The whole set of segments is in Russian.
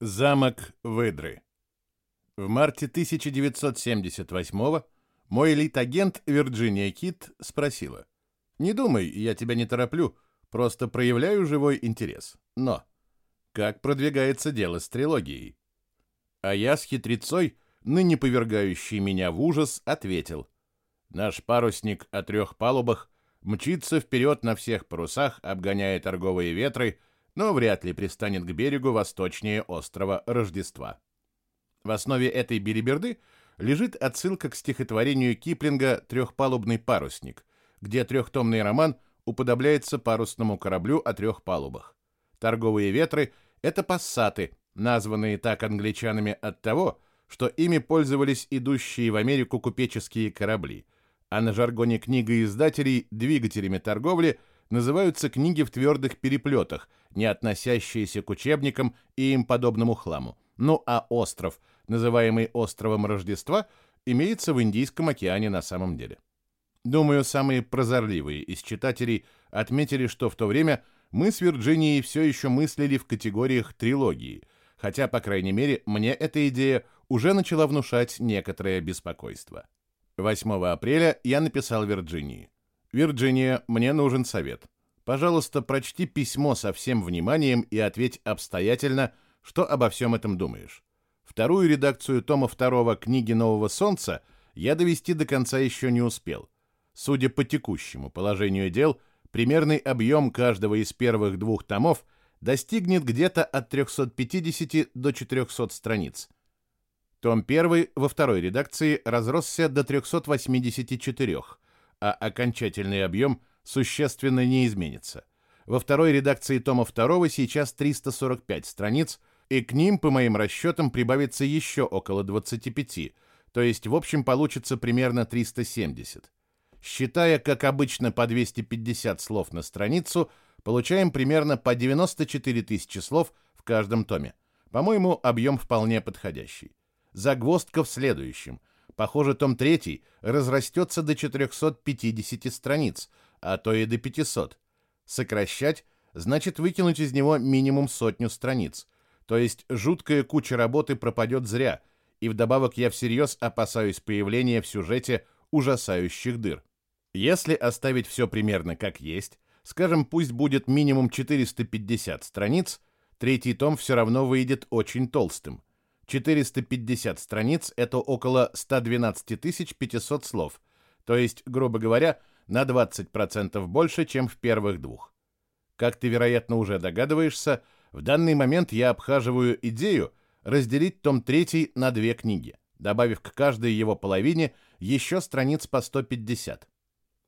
Замок Выдры. В марте 1978 мой элит-агент Вирджиния Кит спросила. «Не думай, я тебя не тороплю, просто проявляю живой интерес. Но как продвигается дело с трилогией?» А я с хитрецой, ныне повергающий меня в ужас, ответил. «Наш парусник о трех палубах мчится вперед на всех парусах, обгоняя торговые ветры, но вряд ли пристанет к берегу восточнее острова Рождества. В основе этой билиберды лежит отсылка к стихотворению Киплинга «Трехпалубный парусник», где трехтомный роман уподобляется парусному кораблю о трех палубах. Торговые ветры — это пассаты, названные так англичанами от того, что ими пользовались идущие в Америку купеческие корабли, а на жаргоне книгоиздателей двигателями торговли называются книги в твердых переплетах, не относящиеся к учебникам и им подобному хламу. Ну а остров, называемый островом Рождества, имеется в Индийском океане на самом деле. Думаю, самые прозорливые из читателей отметили, что в то время мы с Вирджинией все еще мыслили в категориях трилогии, хотя, по крайней мере, мне эта идея уже начала внушать некоторое беспокойство. 8 апреля я написал Вирджинии. «Вирджиния, мне нужен совет. Пожалуйста, прочти письмо со всем вниманием и ответь обстоятельно, что обо всем этом думаешь. Вторую редакцию тома второго книги «Нового солнца» я довести до конца еще не успел. Судя по текущему положению дел, примерный объем каждого из первых двух томов достигнет где-то от 350 до 400 страниц. Том 1 во второй редакции разросся до 384, а окончательный объем – существенно не изменится. Во второй редакции тома второго сейчас 345 страниц, и к ним, по моим расчетам, прибавится еще около 25, то есть в общем получится примерно 370. Считая, как обычно, по 250 слов на страницу, получаем примерно по 94 тысячи слов в каждом томе. По-моему, объем вполне подходящий. Загвоздка в следующем. Похоже, том третий разрастется до 450 страниц – а то и до 500. Сокращать значит выкинуть из него минимум сотню страниц. То есть жуткая куча работы пропадет зря, и вдобавок я всерьез опасаюсь появления в сюжете ужасающих дыр. Если оставить все примерно как есть, скажем, пусть будет минимум 450 страниц, третий том все равно выйдет очень толстым. 450 страниц – это около 112 500 слов, то есть, грубо говоря, на 20% больше, чем в первых двух. Как ты, вероятно, уже догадываешься, в данный момент я обхаживаю идею разделить том 3 на две книги, добавив к каждой его половине еще страниц по 150.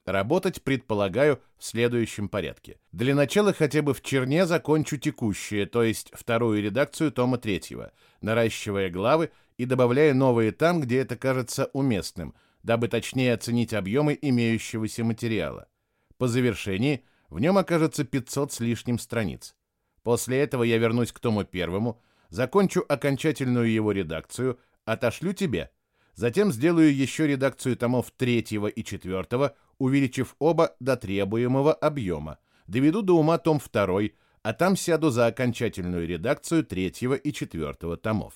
Работать предполагаю в следующем порядке. Для начала хотя бы в черне закончу текущее, то есть вторую редакцию тома третьего, наращивая главы и добавляя новые там, где это кажется уместным – дабы точнее оценить объемы имеющегося материала. По завершении в нем окажется 500 с лишним страниц. После этого я вернусь к тому первому, закончу окончательную его редакцию, отошлю тебе. Затем сделаю еще редакцию томов третьего и четвертого, увеличив оба до требуемого объема. Доведу до ума том второй, а там сяду за окончательную редакцию третьего и четвертого томов.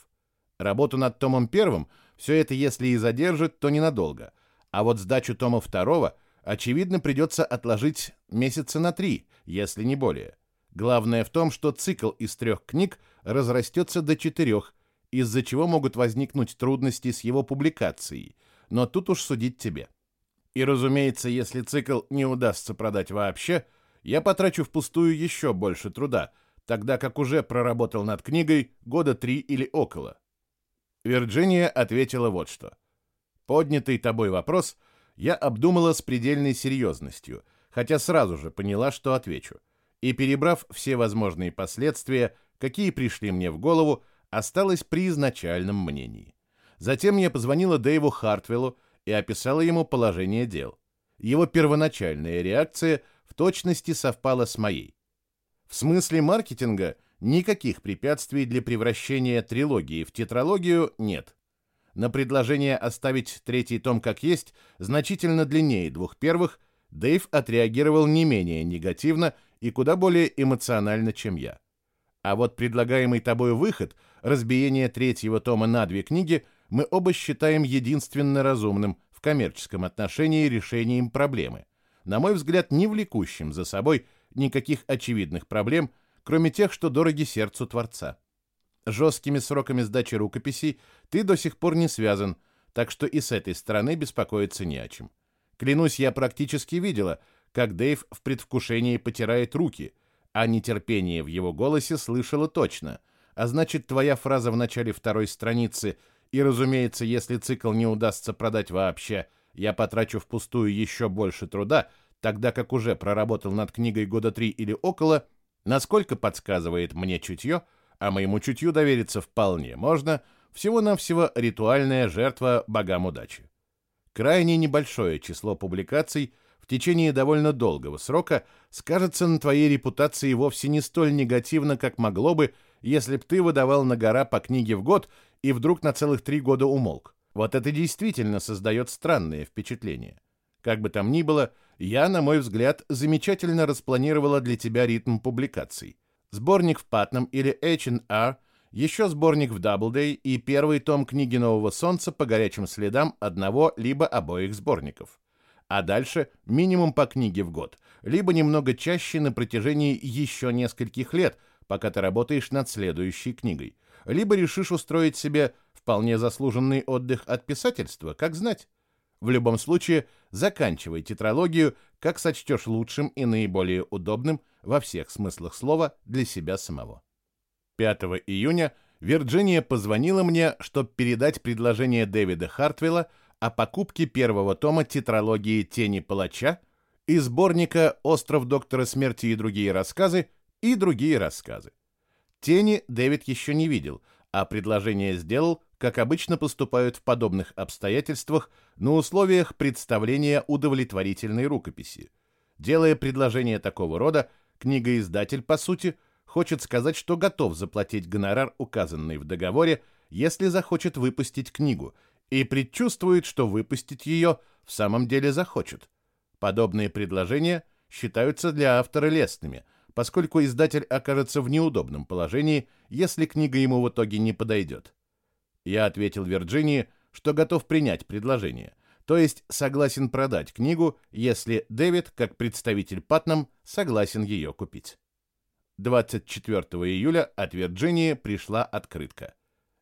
Работу над томом первым все это, если и задержит, то ненадолго. А вот сдачу тома второго, очевидно, придется отложить месяца на три, если не более. Главное в том, что цикл из трех книг разрастется до четырех, из-за чего могут возникнуть трудности с его публикацией, но тут уж судить тебе. И, разумеется, если цикл не удастся продать вообще, я потрачу впустую еще больше труда, тогда как уже проработал над книгой года три или около. Вирджиния ответила вот что. Поднятый тобой вопрос я обдумала с предельной серьезностью, хотя сразу же поняла, что отвечу. И, перебрав все возможные последствия, какие пришли мне в голову, осталась при изначальном мнении. Затем я позвонила Дэйву Хартвеллу и описала ему положение дел. Его первоначальная реакция в точности совпала с моей. В смысле маркетинга – Никаких препятствий для превращения трилогии в тетралогию нет. На предложение оставить третий том как есть, значительно длиннее двух первых, Дэйв отреагировал не менее негативно и куда более эмоционально, чем я. А вот предлагаемый тобой выход, разбиение третьего тома на две книги, мы оба считаем единственно разумным в коммерческом отношении решением проблемы. На мой взгляд, не влекущим за собой никаких очевидных проблем, кроме тех, что дороги сердцу Творца. Жесткими сроками сдачи рукописей ты до сих пор не связан, так что и с этой стороны беспокоиться не о чем. Клянусь, я практически видела, как Дэйв в предвкушении потирает руки, а нетерпение в его голосе слышала точно. А значит, твоя фраза в начале второй страницы и, разумеется, если цикл не удастся продать вообще, я потрачу впустую еще больше труда, тогда как уже проработал над книгой года три или около, насколько подсказывает мне чутье, а моему чутью довериться вполне можно, всего-навсего ритуальная жертва богам удачи. Крайне небольшое число публикаций в течение довольно долгого срока скажется на твоей репутации вовсе не столь негативно, как могло бы, если б ты выдавал на гора по книге в год и вдруг на целых три года умолк. Вот это действительно создает странное впечатление. Как бы там ни было, я, на мой взгляд, замечательно распланировала для тебя ритм публикаций. Сборник в Патном или H&R, еще сборник в Doubleday и первый том книги «Нового солнца» по горячим следам одного либо обоих сборников. А дальше минимум по книге в год, либо немного чаще на протяжении еще нескольких лет, пока ты работаешь над следующей книгой. Либо решишь устроить себе вполне заслуженный отдых от писательства, как знать. В любом случае, заканчивай тетралогию, как сочтешь лучшим и наиболее удобным во всех смыслах слова для себя самого. 5 июня Вирджиния позвонила мне, чтобы передать предложение Дэвида Хартвелла о покупке первого тома тетралогии «Тени палача» и сборника «Остров доктора смерти и другие рассказы» и другие рассказы. «Тени» Дэвид еще не видел, а предложение сделал, как обычно поступают в подобных обстоятельствах, на условиях представления удовлетворительной рукописи. Делая предложение такого рода, книгоиздатель, по сути, хочет сказать, что готов заплатить гонорар, указанный в договоре, если захочет выпустить книгу, и предчувствует, что выпустить ее в самом деле захочет. Подобные предложения считаются для автора лестными, поскольку издатель окажется в неудобном положении, если книга ему в итоге не подойдет. Я ответил Вирджинии, что готов принять предложение, то есть согласен продать книгу, если Дэвид, как представитель Патнам, согласен ее купить. 24 июля от Вирджинии пришла открытка.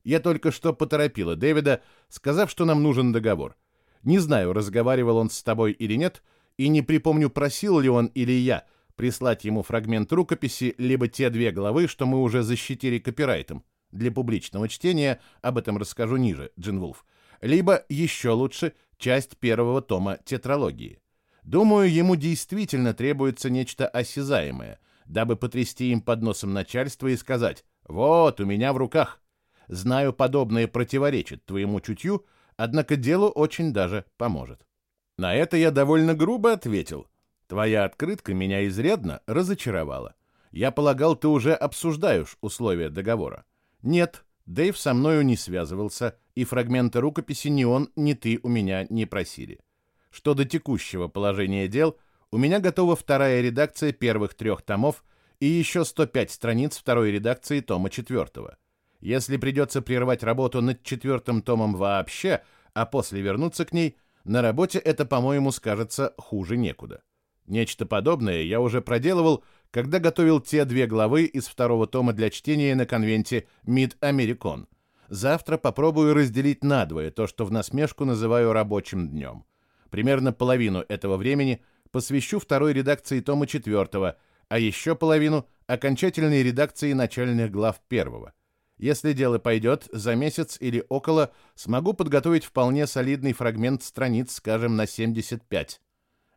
Я только что поторопила Дэвида, сказав, что нам нужен договор. Не знаю, разговаривал он с тобой или нет, и не припомню, просил ли он или я прислать ему фрагмент рукописи, либо те две главы, что мы уже защитили копирайтом. Для публичного чтения об этом расскажу ниже, Джин Вулф. Либо, еще лучше, часть первого тома тетралогии. Думаю, ему действительно требуется нечто осязаемое, дабы потрясти им под носом начальства и сказать «Вот, у меня в руках». Знаю, подобное противоречит твоему чутью, однако делу очень даже поможет. На это я довольно грубо ответил. Твоя открытка меня изрядно разочаровала. Я полагал, ты уже обсуждаешь условия договора. Нет, Дэйв со мною не связывался, и фрагменты рукописи ни он, ни ты у меня не просили. Что до текущего положения дел, у меня готова вторая редакция первых трех томов и еще 105 страниц второй редакции тома четвертого. Если придется прервать работу над четвертым томом вообще, а после вернуться к ней, на работе это, по-моему, скажется хуже некуда. Нечто подобное я уже проделывал когда готовил те две главы из второго тома для чтения на конвенте Mid-American. Завтра попробую разделить надвое то, что в насмешку называю рабочим днем. Примерно половину этого времени посвящу второй редакции тома четвертого, а еще половину — окончательной редакции начальных глав первого. Если дело пойдет, за месяц или около смогу подготовить вполне солидный фрагмент страниц, скажем, на 75.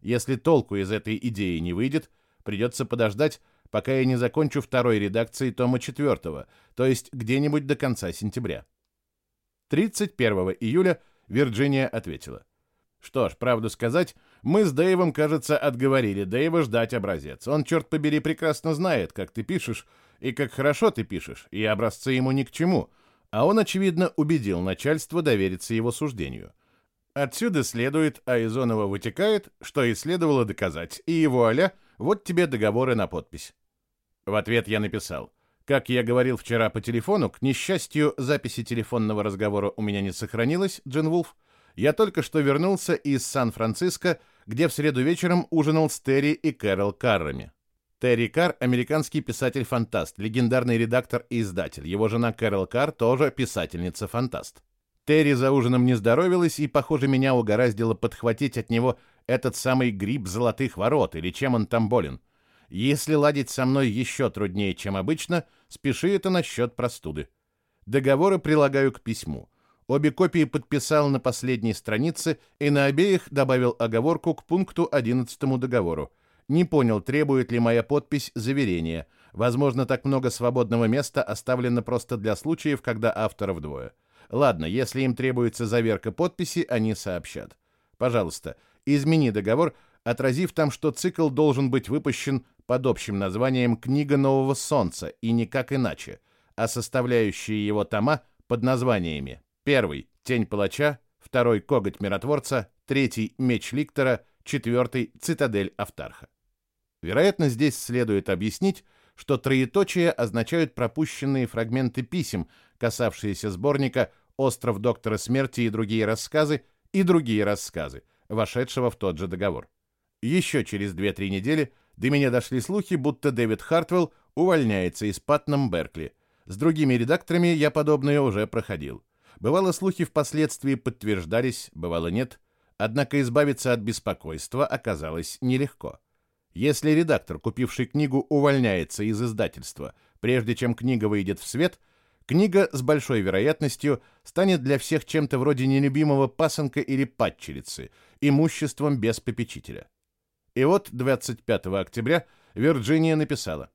Если толку из этой идеи не выйдет — Придется подождать, пока я не закончу второй редакции тома четвертого, то есть где-нибудь до конца сентября. 31 июля Вирджиния ответила. Что ж, правду сказать, мы с Дэйвом, кажется, отговорили Дэйва ждать образец. Он, черт побери, прекрасно знает, как ты пишешь, и как хорошо ты пишешь, и образцы ему ни к чему. А он, очевидно, убедил начальство довериться его суждению. Отсюда следует, а из оного вытекает, что и следовало доказать, и его аля вот тебе договоры на подпись. В ответ я написал. Как я говорил вчера по телефону, к несчастью, записи телефонного разговора у меня не сохранилось, Джин Вулф. Я только что вернулся из Сан-Франциско, где в среду вечером ужинал с Терри и Кэрол Каррами. Терри Карр – американский писатель-фантаст, легендарный редактор и издатель. Его жена Кэрол Карр тоже писательница-фантаст. Терри за ужином не здоровилась, и, похоже, меня угораздило подхватить от него этот самый гриб золотых ворот, или чем он там болен – если ладить со мной еще труднее, чем обычно, спеши это насчет простуды. Договоры прилагаю к письму. Обе копии подписал на последней странице и на обеих добавил оговорку к пункту 11 договору. Не понял, требует ли моя подпись заверения. Возможно, так много свободного места оставлено просто для случаев, когда авторов двое. Ладно, если им требуется заверка подписи, они сообщат. Пожалуйста, измени договор, отразив там, что цикл должен быть выпущен под общим названием «Книга нового солнца» и никак иначе, а составляющие его тома под названиями первый «Тень палача», второй «Коготь миротворца», третий «Меч Ликтора», четвертый «Цитадель Автарха». Вероятно, здесь следует объяснить, что троеточия означают пропущенные фрагменты писем, касавшиеся сборника «Остров Доктора Смерти и другие рассказы» и другие рассказы, вошедшего в тот же договор. Еще через 2-3 недели до меня дошли слухи, будто Дэвид Хартвелл увольняется из Патном Беркли. С другими редакторами я подобное уже проходил. Бывало, слухи впоследствии подтверждались, бывало нет. Однако избавиться от беспокойства оказалось нелегко. Если редактор, купивший книгу, увольняется из издательства, прежде чем книга выйдет в свет, книга с большой вероятностью станет для всех чем-то вроде нелюбимого пасынка или падчерицы, имуществом без попечителя. И вот 25 октября Вирджиния написала.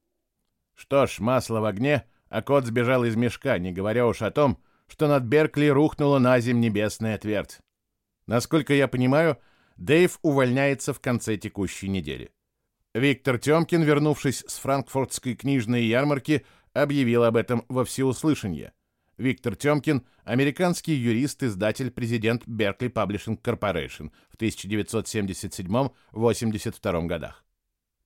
Что ж, масло в огне, а кот сбежал из мешка, не говоря уж о том, что над Беркли рухнула на земь небесная твердь. Насколько я понимаю, Дэйв увольняется в конце текущей недели. Виктор Тёмкин, вернувшись с франкфуртской книжной ярмарки, объявил об этом во всеуслышание. Виктор Тёмкин – американский юрист, издатель, президент Berkeley Publishing Corporation в 1977-82 годах.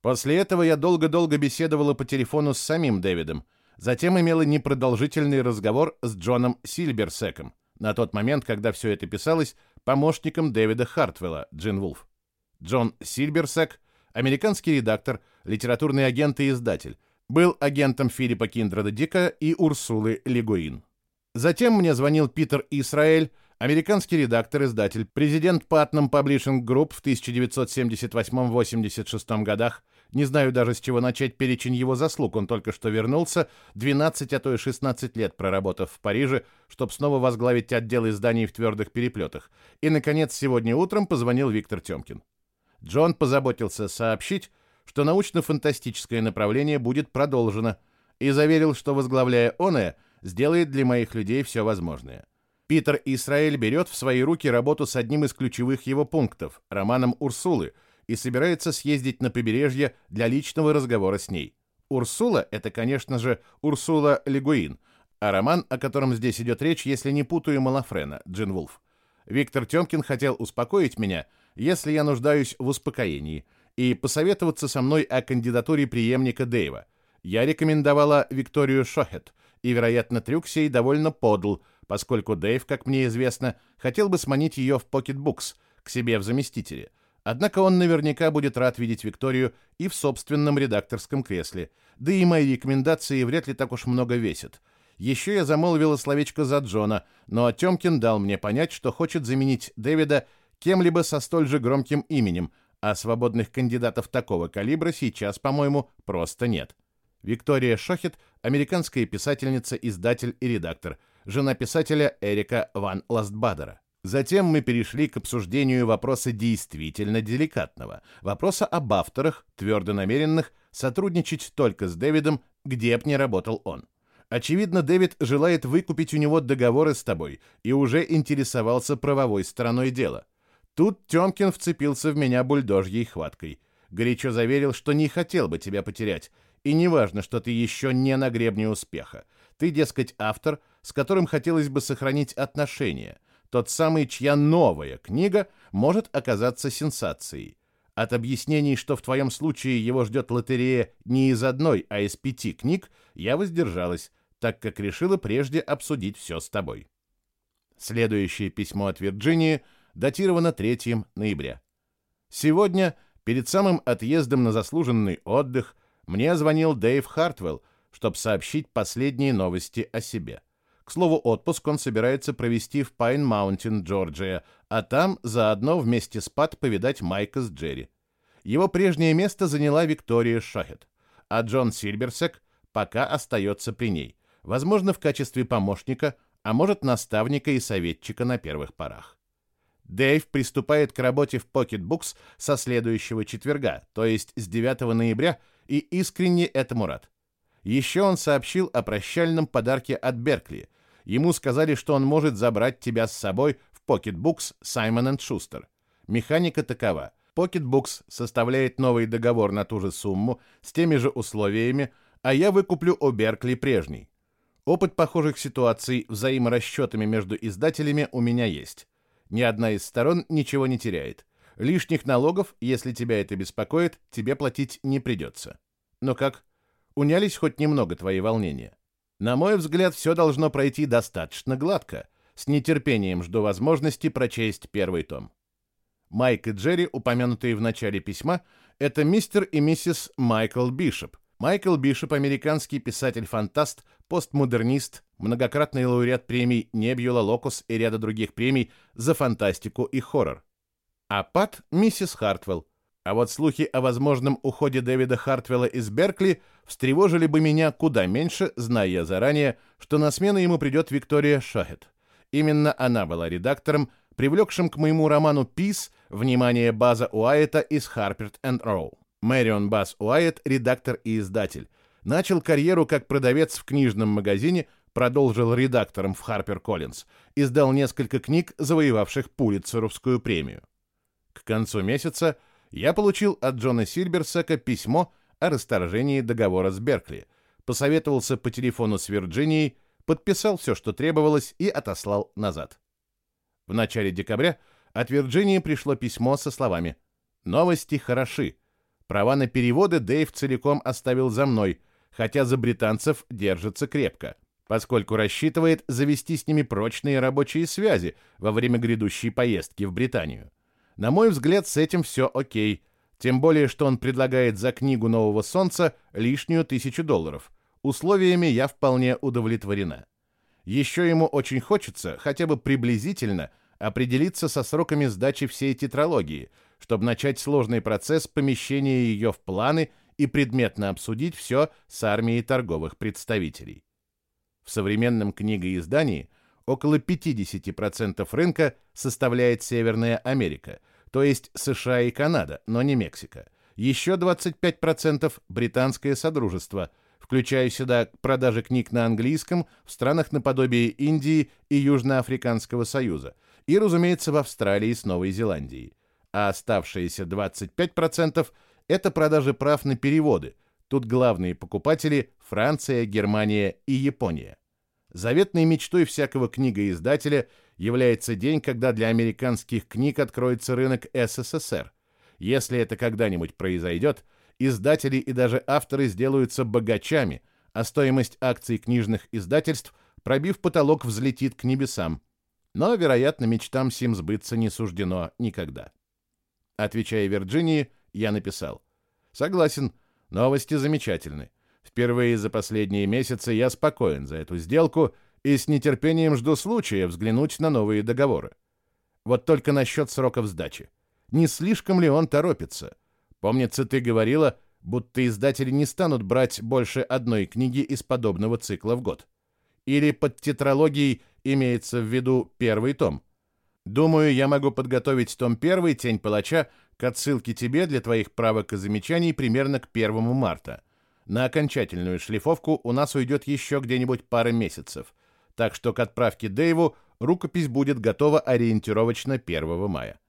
После этого я долго-долго беседовала по телефону с самим Дэвидом, затем имела непродолжительный разговор с Джоном Сильберсеком, на тот момент, когда все это писалось, помощником Дэвида Хартвелла, Джин Вулф. Джон Сильберсек – американский редактор, литературный агент и издатель, был агентом Филиппа Киндреда Дика и Урсулы Легуин. Затем мне звонил Питер Исраэль, американский редактор-издатель, президент Putnam Publishing Group в 1978-86 годах. Не знаю даже, с чего начать перечень его заслуг. Он только что вернулся, 12, а то и 16 лет проработав в Париже, чтобы снова возглавить отдел изданий в твердых переплетах. И, наконец, сегодня утром позвонил Виктор Тёмкин. Джон позаботился сообщить, что научно-фантастическое направление будет продолжено, и заверил, что, возглавляя ОНЭ, сделает для моих людей все возможное. Питер Исраэль берет в свои руки работу с одним из ключевых его пунктов, романом Урсулы, и собирается съездить на побережье для личного разговора с ней. Урсула — это, конечно же, Урсула Легуин, а роман, о котором здесь идет речь, если не путаю Малафрена, Джин Вулф. Виктор Тёмкин хотел успокоить меня, если я нуждаюсь в успокоении, и посоветоваться со мной о кандидатуре преемника Дэйва. Я рекомендовала Викторию Шохет — и, вероятно, трюк сей довольно подл, поскольку Дэйв, как мне известно, хотел бы сманить ее в Pocketbooks, к себе в заместителе. Однако он наверняка будет рад видеть Викторию и в собственном редакторском кресле, да и мои рекомендации вряд ли так уж много весят. Еще я замолвила словечко за Джона, но Тёмкин дал мне понять, что хочет заменить Дэвида кем-либо со столь же громким именем, а свободных кандидатов такого калибра сейчас, по-моему, просто нет. Виктория Шохет – американская писательница, издатель и редактор, жена писателя Эрика Ван Ластбадера. Затем мы перешли к обсуждению вопроса действительно деликатного, вопроса об авторах, твердо намеренных сотрудничать только с Дэвидом, где б не работал он. Очевидно, Дэвид желает выкупить у него договоры с тобой и уже интересовался правовой стороной дела. Тут Тёмкин вцепился в меня бульдожьей хваткой. Горячо заверил, что не хотел бы тебя потерять, и неважно, что ты еще не на гребне успеха. Ты, дескать, автор, с которым хотелось бы сохранить отношения. Тот самый, чья новая книга может оказаться сенсацией. От объяснений, что в твоем случае его ждет лотерея не из одной, а из пяти книг, я воздержалась, так как решила прежде обсудить все с тобой. Следующее письмо от Вирджинии датировано 3 ноября. Сегодня, перед самым отъездом на заслуженный отдых, мне звонил Дэйв Хартвелл, чтобы сообщить последние новости о себе. К слову, отпуск он собирается провести в Пайн-Маунтин, Джорджия, а там заодно вместе с Пат повидать Майка с Джерри. Его прежнее место заняла Виктория Шахет, а Джон Сильберсек пока остается при ней, возможно, в качестве помощника, а может, наставника и советчика на первых порах. Дэйв приступает к работе в Books со следующего четверга, то есть с 9 ноября, и искренне этому рад. Еще он сообщил о прощальном подарке от Беркли. Ему сказали, что он может забрать тебя с собой в Pocketbooks Simon Schuster. Механика такова. Pocketbooks составляет новый договор на ту же сумму, с теми же условиями, а я выкуплю у Беркли прежний. Опыт похожих ситуаций взаиморасчетами между издателями у меня есть. Ни одна из сторон ничего не теряет. Лишних налогов, если тебя это беспокоит, тебе платить не придется. Но как? унялись хоть немного твои волнения. На мой взгляд, все должно пройти достаточно гладко. С нетерпением жду возможности прочесть первый том. Майк и Джерри, упомянутые в начале письма, это мистер и миссис Майкл Бишоп. Майкл Бишоп – американский писатель-фантаст, постмодернист, многократный лауреат премий Небьюла, Локус и ряда других премий за фантастику и хоррор. А Пат – миссис Хартвелл, а вот слухи о возможном уходе Дэвида Хартвелла из Беркли встревожили бы меня куда меньше, зная я заранее, что на смену ему придет Виктория Шахет. Именно она была редактором, привлекшим к моему роману «Пис» внимание База Уайета из Harper Роу. Мэрион Баз Уайет, редактор и издатель. Начал карьеру как продавец в книжном магазине, продолжил редактором в Harper Collins, издал несколько книг, завоевавших Пулитцеровскую премию. К концу месяца – я получил от Джона Сильберсака письмо о расторжении договора с Беркли, посоветовался по телефону с Вирджинией, подписал все, что требовалось, и отослал назад. В начале декабря от Вирджинии пришло письмо со словами «Новости хороши. Права на переводы Дэйв целиком оставил за мной, хотя за британцев держится крепко, поскольку рассчитывает завести с ними прочные рабочие связи во время грядущей поездки в Британию. На мой взгляд, с этим все окей. Тем более, что он предлагает за книгу «Нового солнца» лишнюю тысячу долларов. Условиями я вполне удовлетворена. Еще ему очень хочется хотя бы приблизительно определиться со сроками сдачи всей тетралогии, чтобы начать сложный процесс помещения ее в планы и предметно обсудить все с армией торговых представителей. В современном книгоиздании – около 50% рынка составляет Северная Америка, то есть США и Канада, но не Мексика. Еще 25% – британское содружество, включая сюда продажи книг на английском в странах наподобие Индии и Южноафриканского союза, и, разумеется, в Австралии с Новой Зеландией. А оставшиеся 25% – это продажи прав на переводы. Тут главные покупатели – Франция, Германия и Япония. Заветной мечтой всякого книгоиздателя является день, когда для американских книг откроется рынок СССР. Если это когда-нибудь произойдет, издатели и даже авторы сделаются богачами, а стоимость акций книжных издательств, пробив потолок, взлетит к небесам. Но, вероятно, мечтам сим сбыться не суждено никогда. Отвечая Вирджинии, я написал. Согласен, новости замечательны. Впервые за последние месяцы я спокоен за эту сделку и с нетерпением жду случая взглянуть на новые договоры. Вот только насчет сроков сдачи. Не слишком ли он торопится? Помнится, ты говорила, будто издатели не станут брать больше одной книги из подобного цикла в год. Или под тетралогией имеется в виду первый том. Думаю, я могу подготовить том первый «Тень палача» к отсылке тебе для твоих правок и замечаний примерно к 1 марта – на окончательную шлифовку у нас уйдет еще где-нибудь пара месяцев, так что к отправке Дэйву рукопись будет готова ориентировочно 1 мая.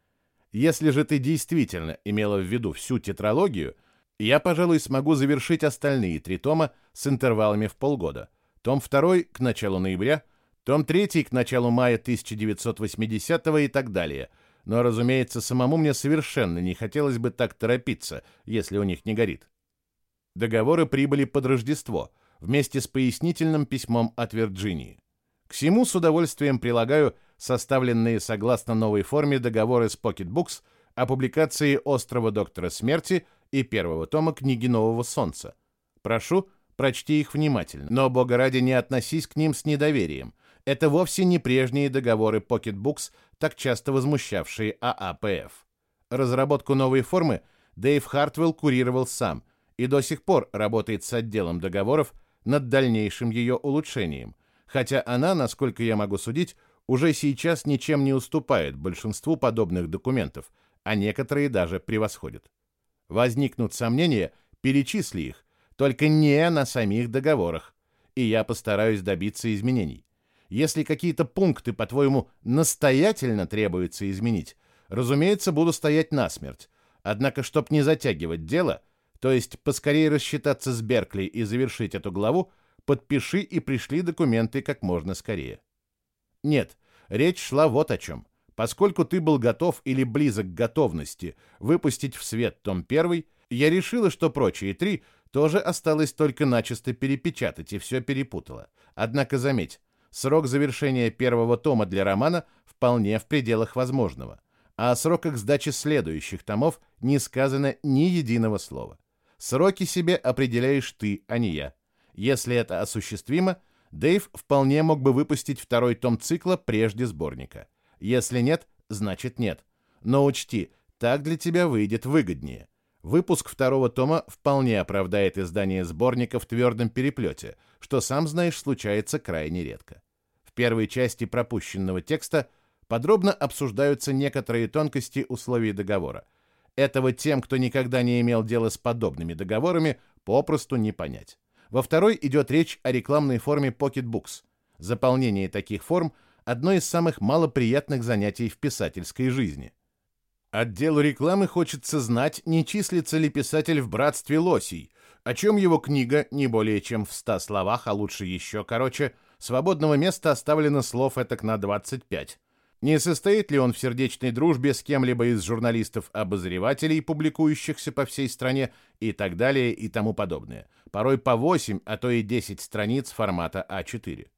Если же ты действительно имела в виду всю тетралогию, я, пожалуй, смогу завершить остальные три тома с интервалами в полгода. Том 2 к началу ноября, том 3 к началу мая 1980 и так далее. Но, разумеется, самому мне совершенно не хотелось бы так торопиться, если у них не горит. Договоры прибыли под Рождество, вместе с пояснительным письмом от Вирджинии. К всему с удовольствием прилагаю составленные согласно новой форме договоры с Pocketbooks о публикации «Острова Доктора Смерти» и первого тома книги «Нового Солнца». Прошу, прочти их внимательно, но, бога ради, не относись к ним с недоверием. Это вовсе не прежние договоры Pocketbooks, так часто возмущавшие ААПФ. Разработку новой формы Дэйв Хартвелл курировал сам и до сих пор работает с отделом договоров над дальнейшим ее улучшением, хотя она, насколько я могу судить, уже сейчас ничем не уступает большинству подобных документов, а некоторые даже превосходят. Возникнут сомнения, перечисли их, только не на самих договорах, и я постараюсь добиться изменений. Если какие-то пункты, по-твоему, настоятельно требуется изменить, разумеется, буду стоять насмерть. Однако, чтоб не затягивать дело, то есть поскорее рассчитаться с Беркли и завершить эту главу, подпиши и пришли документы как можно скорее. Нет, речь шла вот о чем. Поскольку ты был готов или близок к готовности выпустить в свет том первый, я решила, что прочие три тоже осталось только начисто перепечатать и все перепутала. Однако заметь, срок завершения первого тома для романа вполне в пределах возможного, а о сроках сдачи следующих томов не сказано ни единого слова. Сроки себе определяешь ты, а не я. Если это осуществимо, Дэйв вполне мог бы выпустить второй том цикла прежде сборника. Если нет, значит нет. Но учти, так для тебя выйдет выгоднее. Выпуск второго тома вполне оправдает издание сборника в твердом переплете, что, сам знаешь, случается крайне редко. Первой части пропущенного текста подробно обсуждаются некоторые тонкости условий договора. Этого тем, кто никогда не имел дела с подобными договорами, попросту не понять. Во второй идет речь о рекламной форме Pocketbooks. Заполнение таких форм – одно из самых малоприятных занятий в писательской жизни – Отделу рекламы хочется знать, не числится ли писатель в братстве лосей, о чем его книга, не более чем в ста словах, а лучше еще короче, свободного места оставлено слов этак на 25. Не состоит ли он в сердечной дружбе с кем-либо из журналистов-обозревателей, публикующихся по всей стране, и так далее и тому подобное. Порой по 8, а то и 10 страниц формата А4.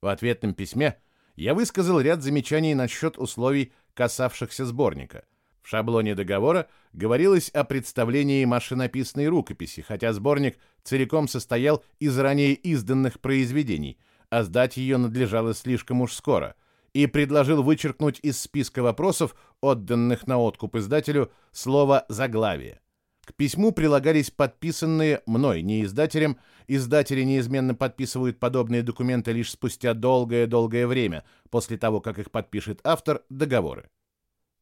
В ответном письме я высказал ряд замечаний насчет условий, касавшихся сборника – в шаблоне договора говорилось о представлении машинописной рукописи, хотя сборник целиком состоял из ранее изданных произведений, а сдать ее надлежало слишком уж скоро, и предложил вычеркнуть из списка вопросов, отданных на откуп издателю, слово «заглавие». К письму прилагались подписанные мной, не издателем, издатели неизменно подписывают подобные документы лишь спустя долгое-долгое время, после того, как их подпишет автор, договоры.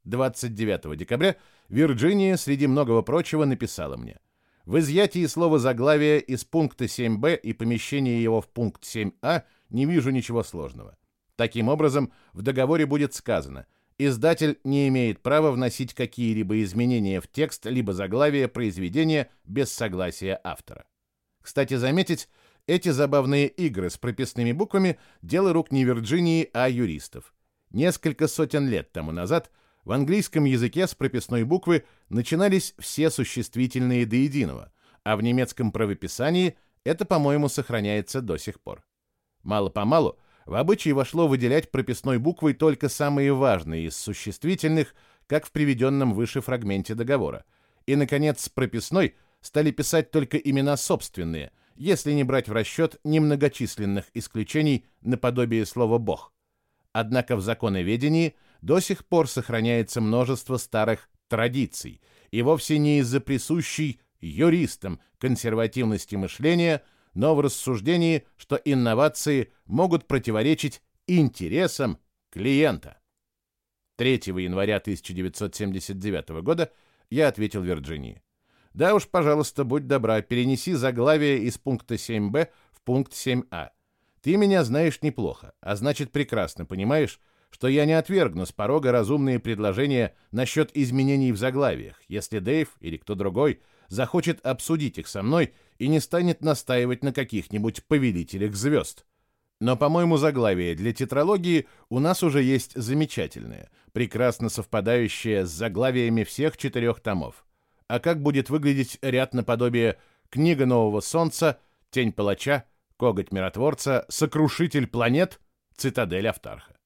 29 декабря Вирджиния, среди многого прочего, написала мне. В изъятии слова заглавия из пункта 7б и помещении его в пункт 7а не вижу ничего сложного. Таким образом, в договоре будет сказано, издатель не имеет права вносить какие-либо изменения в текст либо заглавие произведения без согласия автора. Кстати, заметить, эти забавные игры с прописными буквами – дело рук не Вирджинии, а юристов. Несколько сотен лет тому назад – в английском языке с прописной буквы начинались все существительные до единого, а в немецком правописании это, по-моему, сохраняется до сих пор. Мало-помалу в обычай вошло выделять прописной буквой только самые важные из существительных, как в приведенном выше фрагменте договора. И, наконец, прописной стали писать только имена собственные, если не брать в расчет немногочисленных исключений наподобие слова «бог». Однако в законоведении – до сих пор сохраняется множество старых традиций, и вовсе не из-за присущей юристам консервативности мышления, но в рассуждении, что инновации могут противоречить интересам клиента. 3 января 1979 года я ответил Вирджинии. Да уж, пожалуйста, будь добра, перенеси заглавие из пункта 7б в пункт 7а. Ты меня знаешь неплохо, а значит прекрасно понимаешь, что я не отвергну с порога разумные предложения насчет изменений в заглавиях, если Дэйв или кто другой захочет обсудить их со мной и не станет настаивать на каких-нибудь повелителях звезд. Но, по-моему, заглавие для тетралогии у нас уже есть замечательное, прекрасно совпадающее с заглавиями всех четырех томов. А как будет выглядеть ряд наподобие «Книга Нового Солнца», «Тень Палача», «Коготь Миротворца», «Сокрушитель планет», «Цитадель Автарха».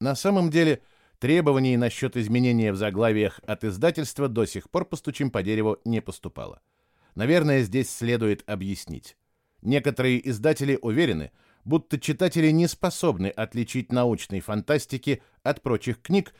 На самом деле, требований насчет изменения в заглавиях от издательства до сих пор постучим по дереву не поступало. Наверное, здесь следует объяснить. Некоторые издатели уверены, будто читатели не способны отличить научной фантастики от прочих книг,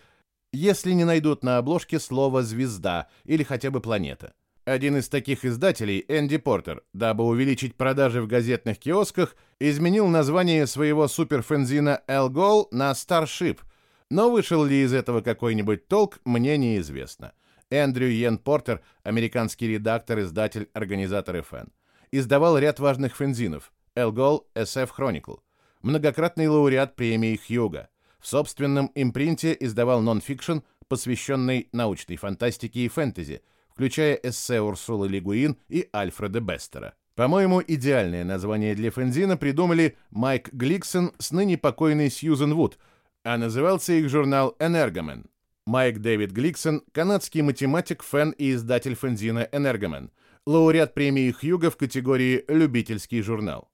если не найдут на обложке слово «звезда» или хотя бы «планета». Один из таких издателей, Энди Портер, дабы увеличить продажи в газетных киосках, изменил название своего суперфэнзина «Algol» на «Starship», но вышел ли из этого какой-нибудь толк, мне неизвестно. Эндрю Йен Портер, американский редактор, издатель, организатор фэн. Издавал ряд важных фэнзинов – Algol SF Chronicle, многократный лауреат премии Хьюго. В собственном импринте издавал нон-фикшн, посвященный научной фантастике и фэнтези, включая эссе Урсулы Лигуин и Альфреда Бестера. По-моему, идеальное название для фэнзина придумали Майк Гликсон с ныне покойной Сьюзен Вуд, а назывался их журнал «Энергомен». Майк Дэвид Гликсон – канадский математик, фэн и издатель фэнзина «Энергомен», лауреат премии Хьюга в категории «Любительский журнал».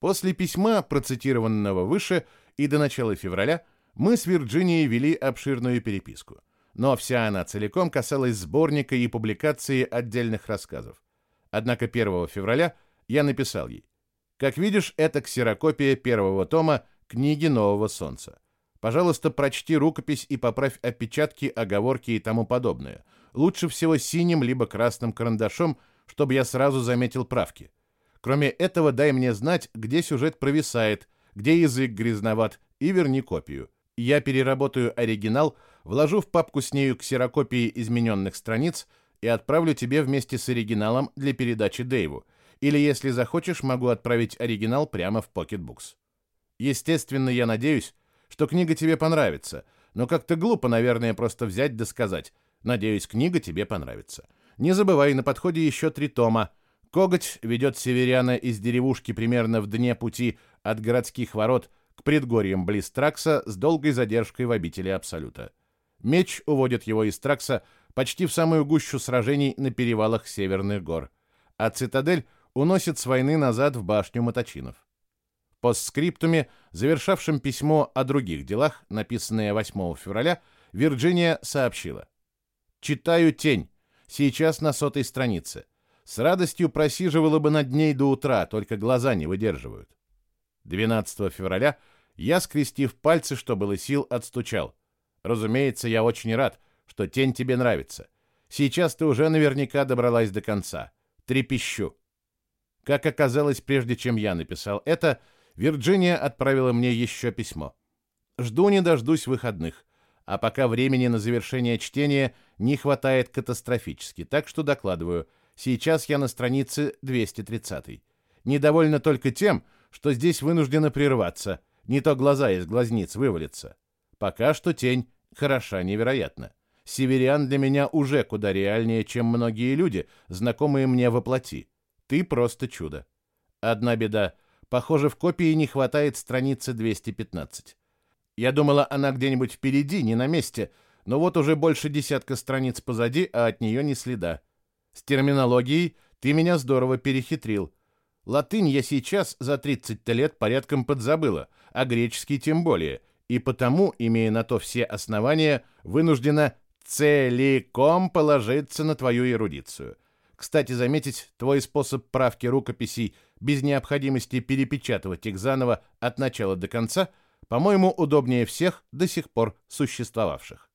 После письма, процитированного выше, и до начала февраля мы с Вирджинией вели обширную переписку. Но вся она целиком касалась сборника и публикации отдельных рассказов. Однако 1 февраля я написал ей. Как видишь, это ксерокопия первого тома книги «Нового солнца». Пожалуйста, прочти рукопись и поправь опечатки, оговорки и тому подобное. Лучше всего синим либо красным карандашом, чтобы я сразу заметил правки. Кроме этого, дай мне знать, где сюжет провисает, где язык грязноват, и верни копию. Я переработаю оригинал, вложу в папку с нею ксерокопии измененных страниц и отправлю тебе вместе с оригиналом для передачи Дэйву. Или, если захочешь, могу отправить оригинал прямо в Pocketbooks. Естественно, я надеюсь, что книга тебе понравится, но как-то глупо, наверное, просто взять да сказать. Надеюсь, книга тебе понравится. Не забывай, на подходе еще три тома — Коготь ведет северяна из деревушки примерно в дне пути от городских ворот к предгорьям близ Тракса с долгой задержкой в обители Абсолюта. Меч уводит его из Тракса почти в самую гущу сражений на перевалах Северных гор, а цитадель уносит с войны назад в башню Моточинов. Постскриптуме, завершавшем письмо о других делах, написанное 8 февраля, Вирджиния сообщила. «Читаю «Тень», сейчас на сотой странице. С радостью просиживала бы над ней до утра, только глаза не выдерживают. 12 февраля я, скрестив пальцы, что было сил, отстучал. Разумеется, я очень рад, что тень тебе нравится. Сейчас ты уже наверняка добралась до конца. Трепещу. Как оказалось, прежде чем я написал это, Вирджиния отправила мне еще письмо. Жду не дождусь выходных, а пока времени на завершение чтения не хватает катастрофически, так что докладываю – Сейчас я на странице 230. Недовольна только тем, что здесь вынуждена прерваться, не то глаза из глазниц вывалятся. Пока что тень хороша невероятно. Северян для меня уже куда реальнее, чем многие люди, знакомые мне во плоти. Ты просто чудо. Одна беда. Похоже, в копии не хватает страницы 215. Я думала, она где-нибудь впереди, не на месте, но вот уже больше десятка страниц позади, а от нее ни следа. С терминологией ты меня здорово перехитрил. Латынь я сейчас за 30 лет порядком подзабыла, а греческий тем более, и потому, имея на то все основания, вынуждена целиком положиться на твою эрудицию. Кстати, заметить, твой способ правки рукописей без необходимости перепечатывать их заново от начала до конца, по-моему, удобнее всех до сих пор существовавших.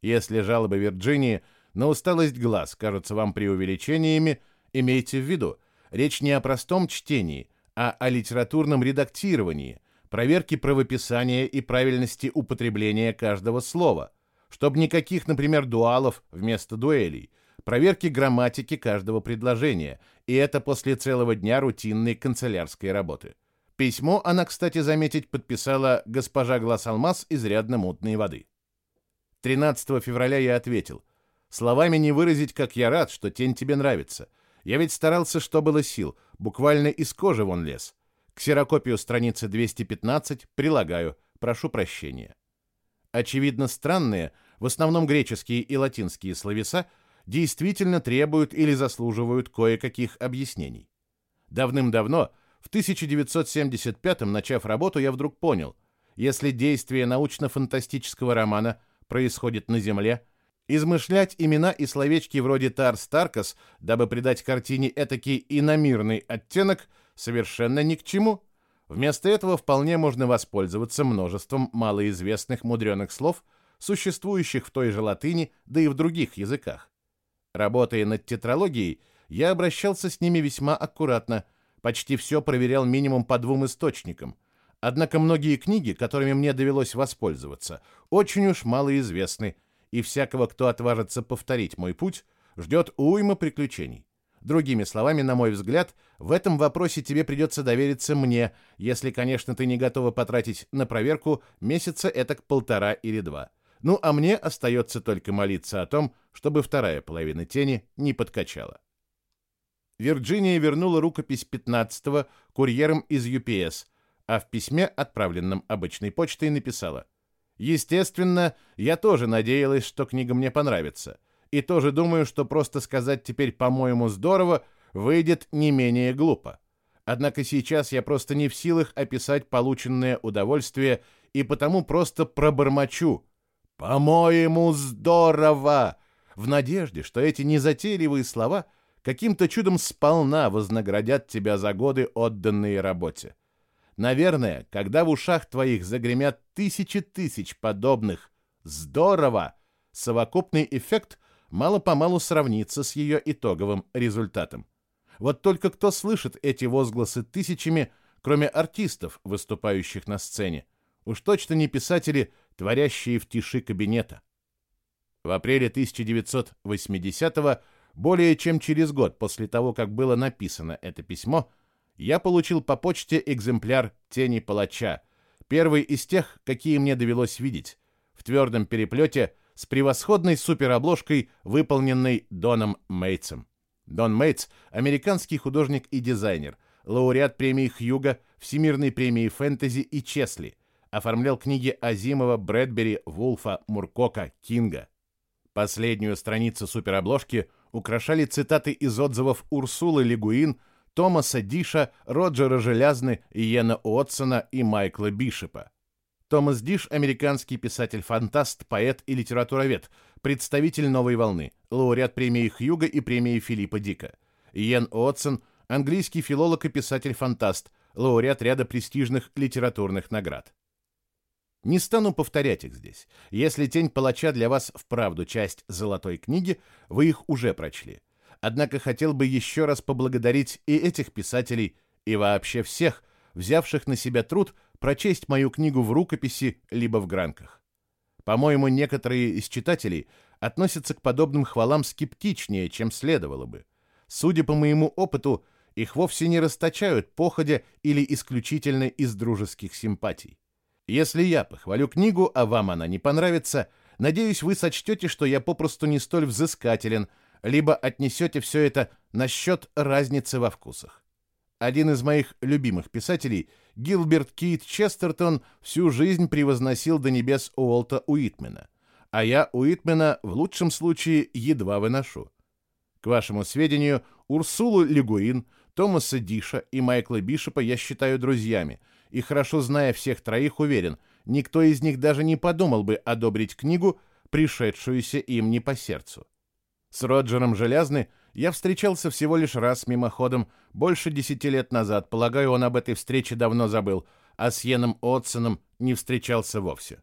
Если жалобы Вирджинии но усталость глаз кажется вам преувеличениями, имейте в виду, речь не о простом чтении, а о литературном редактировании, проверке правописания и правильности употребления каждого слова, чтобы никаких, например, дуалов вместо дуэлей, проверки грамматики каждого предложения, и это после целого дня рутинной канцелярской работы. Письмо она, кстати, заметить, подписала госпожа Глаз-Алмаз изрядно мутной воды. 13 февраля я ответил – Словами не выразить, как я рад, что тень тебе нравится. Я ведь старался, что было сил, буквально из кожи вон лез. Ксерокопию страницы 215 прилагаю. Прошу прощения. Очевидно, странные, в основном греческие и латинские словеса, действительно требуют или заслуживают кое-каких объяснений. Давным-давно, в 1975-м, начав работу, я вдруг понял, если действие научно-фантастического романа происходит на Земле, измышлять имена и словечки вроде Тарс Таркас, дабы придать картине этакий иномирный оттенок, совершенно ни к чему. Вместо этого вполне можно воспользоваться множеством малоизвестных мудреных слов, существующих в той же латыни, да и в других языках. Работая над тетралогией, я обращался с ними весьма аккуратно, почти все проверял минимум по двум источникам. Однако многие книги, которыми мне довелось воспользоваться, очень уж малоизвестны, и всякого, кто отважится повторить мой путь, ждет уйма приключений. Другими словами, на мой взгляд, в этом вопросе тебе придется довериться мне, если, конечно, ты не готова потратить на проверку месяца этак полтора или два. Ну, а мне остается только молиться о том, чтобы вторая половина тени не подкачала. Вирджиния вернула рукопись 15-го курьером из UPS, а в письме, отправленном обычной почтой, написала «Естественно, я тоже надеялась, что книга мне понравится, и тоже думаю, что просто сказать теперь «по-моему здорово» выйдет не менее глупо. Однако сейчас я просто не в силах описать полученное удовольствие и потому просто пробормочу – «По-моему, здорово!» в надежде, что эти незатейливые слова каким-то чудом сполна вознаградят тебя за годы, отданные работе. Наверное, когда в ушах твоих загремят тысячи тысяч подобных «здорово», совокупный эффект мало-помалу сравнится с ее итоговым результатом. Вот только кто слышит эти возгласы тысячами, кроме артистов, выступающих на сцене? Уж точно не писатели, творящие в тиши кабинета. В апреле 1980-го, более чем через год после того, как было написано это письмо, я получил по почте экземпляр «Тени палача», первый из тех, какие мне довелось видеть, в твердом переплете с превосходной суперобложкой, выполненной Доном Мейтсом. Дон Мейтс – американский художник и дизайнер, лауреат премии Хьюга, Всемирной премии фэнтези и Чесли – оформлял книги Азимова, Брэдбери, Вулфа, Муркока, Кинга. Последнюю страницу суперобложки украшали цитаты из отзывов Урсулы Лигуин, Томаса Диша, Роджера Желязны, Иена Уотсона и Майкла Бишепа. Томас Диш – американский писатель-фантаст, поэт и литературовед, представитель новой волны, лауреат премии Хьюга и премии Филиппа Дика. Иен Уотсон – английский филолог и писатель-фантаст, лауреат ряда престижных литературных наград. Не стану повторять их здесь. Если «Тень палача» для вас вправду часть «Золотой книги», вы их уже прочли. Однако хотел бы еще раз поблагодарить и этих писателей, и вообще всех, взявших на себя труд прочесть мою книгу в рукописи либо в гранках. По-моему, некоторые из читателей относятся к подобным хвалам скептичнее, чем следовало бы. Судя по моему опыту, их вовсе не расточают походя или исключительно из дружеских симпатий. Если я похвалю книгу, а вам она не понравится, надеюсь, вы сочтете, что я попросту не столь взыскателен, либо отнесете все это на счет разницы во вкусах. Один из моих любимых писателей, Гилберт Кит Честертон, всю жизнь превозносил до небес Уолта Уитмена, а я Уитмена в лучшем случае едва выношу. К вашему сведению, Урсулу Легуин, Томаса Диша и Майкла Бишопа я считаю друзьями – и хорошо зная всех троих, уверен, никто из них даже не подумал бы одобрить книгу, пришедшуюся им не по сердцу. С Роджером Желязны я встречался всего лишь раз мимоходом, больше десяти лет назад, полагаю, он об этой встрече давно забыл, а с Йеном Отсоном не встречался вовсе.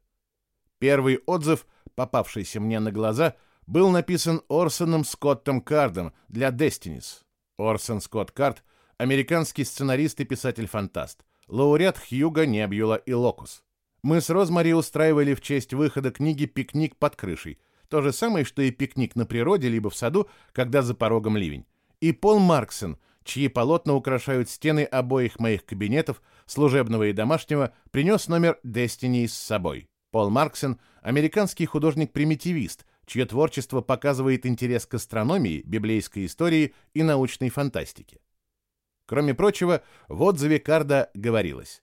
Первый отзыв, попавшийся мне на глаза, был написан Орсоном Скоттом Кардом для Destinies. Орсон Скотт Кард — американский сценарист и писатель-фантаст лауреат Хьюга, Небьюла и Локус. Мы с Розмари устраивали в честь выхода книги «Пикник под крышей». То же самое, что и пикник на природе, либо в саду, когда за порогом ливень. И Пол Марксон, чьи полотна украшают стены обоих моих кабинетов, служебного и домашнего, принес номер Destiny с собой. Пол Марксон – американский художник-примитивист, чье творчество показывает интерес к астрономии, библейской истории и научной фантастике. Кроме прочего, в отзыве Карда говорилось.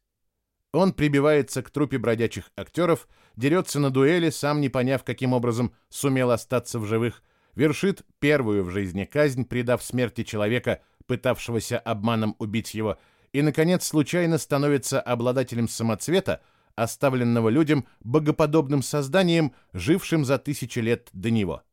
Он прибивается к трупе бродячих актеров, дерется на дуэли, сам не поняв, каким образом сумел остаться в живых, вершит первую в жизни казнь, предав смерти человека, пытавшегося обманом убить его, и, наконец, случайно становится обладателем самоцвета, оставленного людям богоподобным созданием, жившим за тысячи лет до него.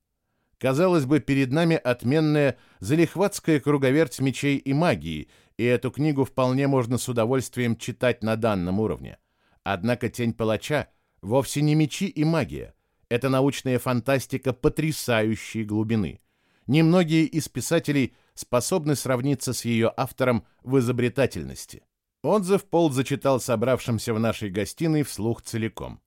Казалось бы, перед нами отменная залихватская круговерть мечей и магии, и эту книгу вполне можно с удовольствием читать на данном уровне. Однако «Тень палача» вовсе не мечи и магия. Это научная фантастика потрясающей глубины. Немногие из писателей способны сравниться с ее автором в изобретательности. Отзыв Пол зачитал собравшимся в нашей гостиной вслух целиком.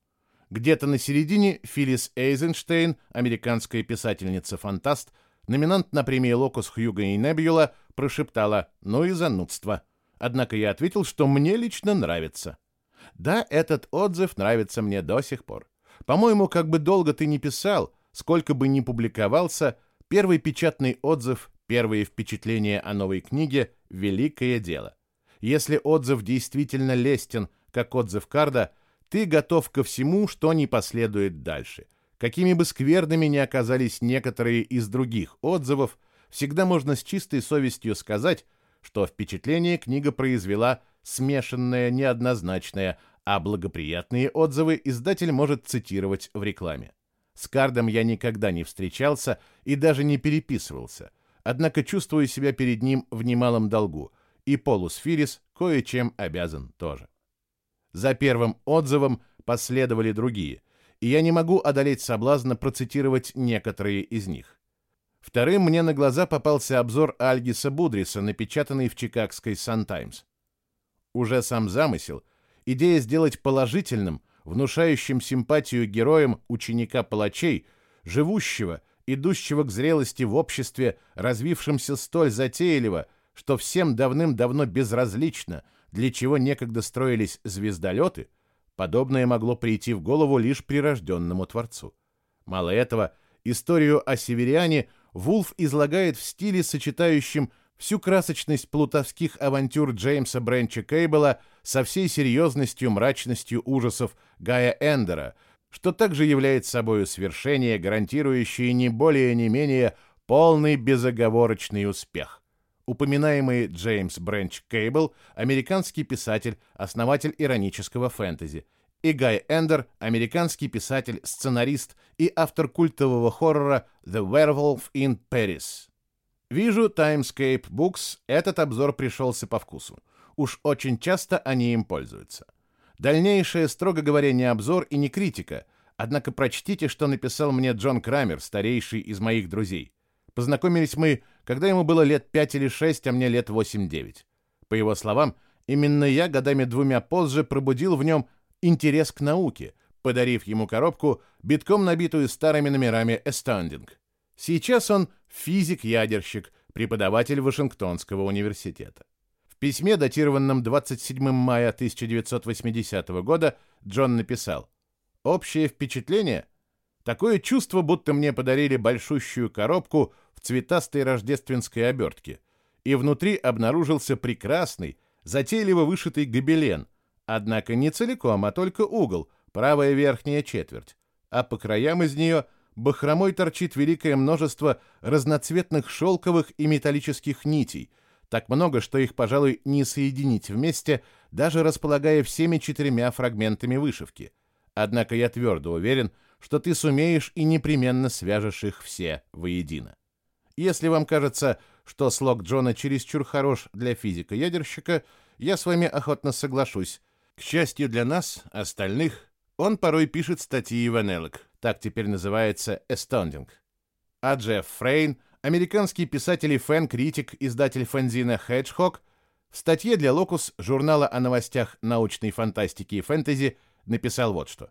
Где-то на середине Филлис Эйзенштейн, американская писательница-фантаст, номинант на премии «Локус» Хьюга и Небьюла, прошептала «ну и занудство». Однако я ответил, что мне лично нравится. Да, этот отзыв нравится мне до сих пор. По-моему, как бы долго ты ни писал, сколько бы ни публиковался, первый печатный отзыв, первые впечатления о новой книге — великое дело. Если отзыв действительно лестен, как отзыв Карда, ты готов ко всему, что не последует дальше. Какими бы скверными ни оказались некоторые из других отзывов, всегда можно с чистой совестью сказать, что впечатление книга произвела смешанное, неоднозначное, а благоприятные отзывы издатель может цитировать в рекламе. С Кардом я никогда не встречался и даже не переписывался, однако чувствую себя перед ним в немалом долгу, и Полус Фирис кое-чем обязан тоже. За первым отзывом последовали другие, и я не могу одолеть соблазна процитировать некоторые из них. Вторым мне на глаза попался обзор Альгиса Будриса, напечатанный в чикагской «Сан-Таймс». Уже сам замысел, идея сделать положительным, внушающим симпатию героям ученика палачей, живущего, идущего к зрелости в обществе, развившемся столь затейливо, что всем давным-давно безразлично – для чего некогда строились звездолеты, подобное могло прийти в голову лишь прирожденному творцу. Мало этого, историю о северяне Вулф излагает в стиле, сочетающем всю красочность плутовских авантюр Джеймса Бренча Кейбла со всей серьезностью, мрачностью ужасов Гая Эндера, что также является собой свершение, гарантирующее не более не менее полный безоговорочный успех. Упоминаемый Джеймс Бренч Кейбл – американский писатель, основатель иронического фэнтези, и Гай Эндер – американский писатель, сценарист и автор культового хоррора «The Werewolf in Paris». Вижу, Timescape Books этот обзор пришелся по вкусу. Уж очень часто они им пользуются. Дальнейшее, строго говоря, не обзор и не критика, однако прочтите, что написал мне Джон Крамер, старейший из моих друзей. Познакомились мы когда ему было лет 5 или 6, а мне лет 8-9. По его словам, именно я годами двумя позже пробудил в нем интерес к науке, подарив ему коробку, битком набитую старыми номерами Astounding. Сейчас он физик-ядерщик, преподаватель Вашингтонского университета. В письме, датированном 27 мая 1980 года, Джон написал «Общее впечатление? Такое чувство, будто мне подарили большущую коробку – в цветастой рождественской обертке, и внутри обнаружился прекрасный, затейливо вышитый гобелен, однако не целиком, а только угол, правая верхняя четверть, а по краям из нее бахромой торчит великое множество разноцветных шелковых и металлических нитей, так много, что их, пожалуй, не соединить вместе, даже располагая всеми четырьмя фрагментами вышивки. Однако я твердо уверен, что ты сумеешь и непременно свяжешь их все воедино. Если вам кажется, что слог Джона чересчур хорош для физика-ядерщика, я с вами охотно соглашусь. К счастью для нас, остальных, он порой пишет статьи в Analog, так теперь называется Astounding. А Джефф Фрейн, американский писатель и фэн-критик, издатель фэнзина «Hedgehog», в статье для «Локус» журнала о новостях научной фантастики и фэнтези написал вот что.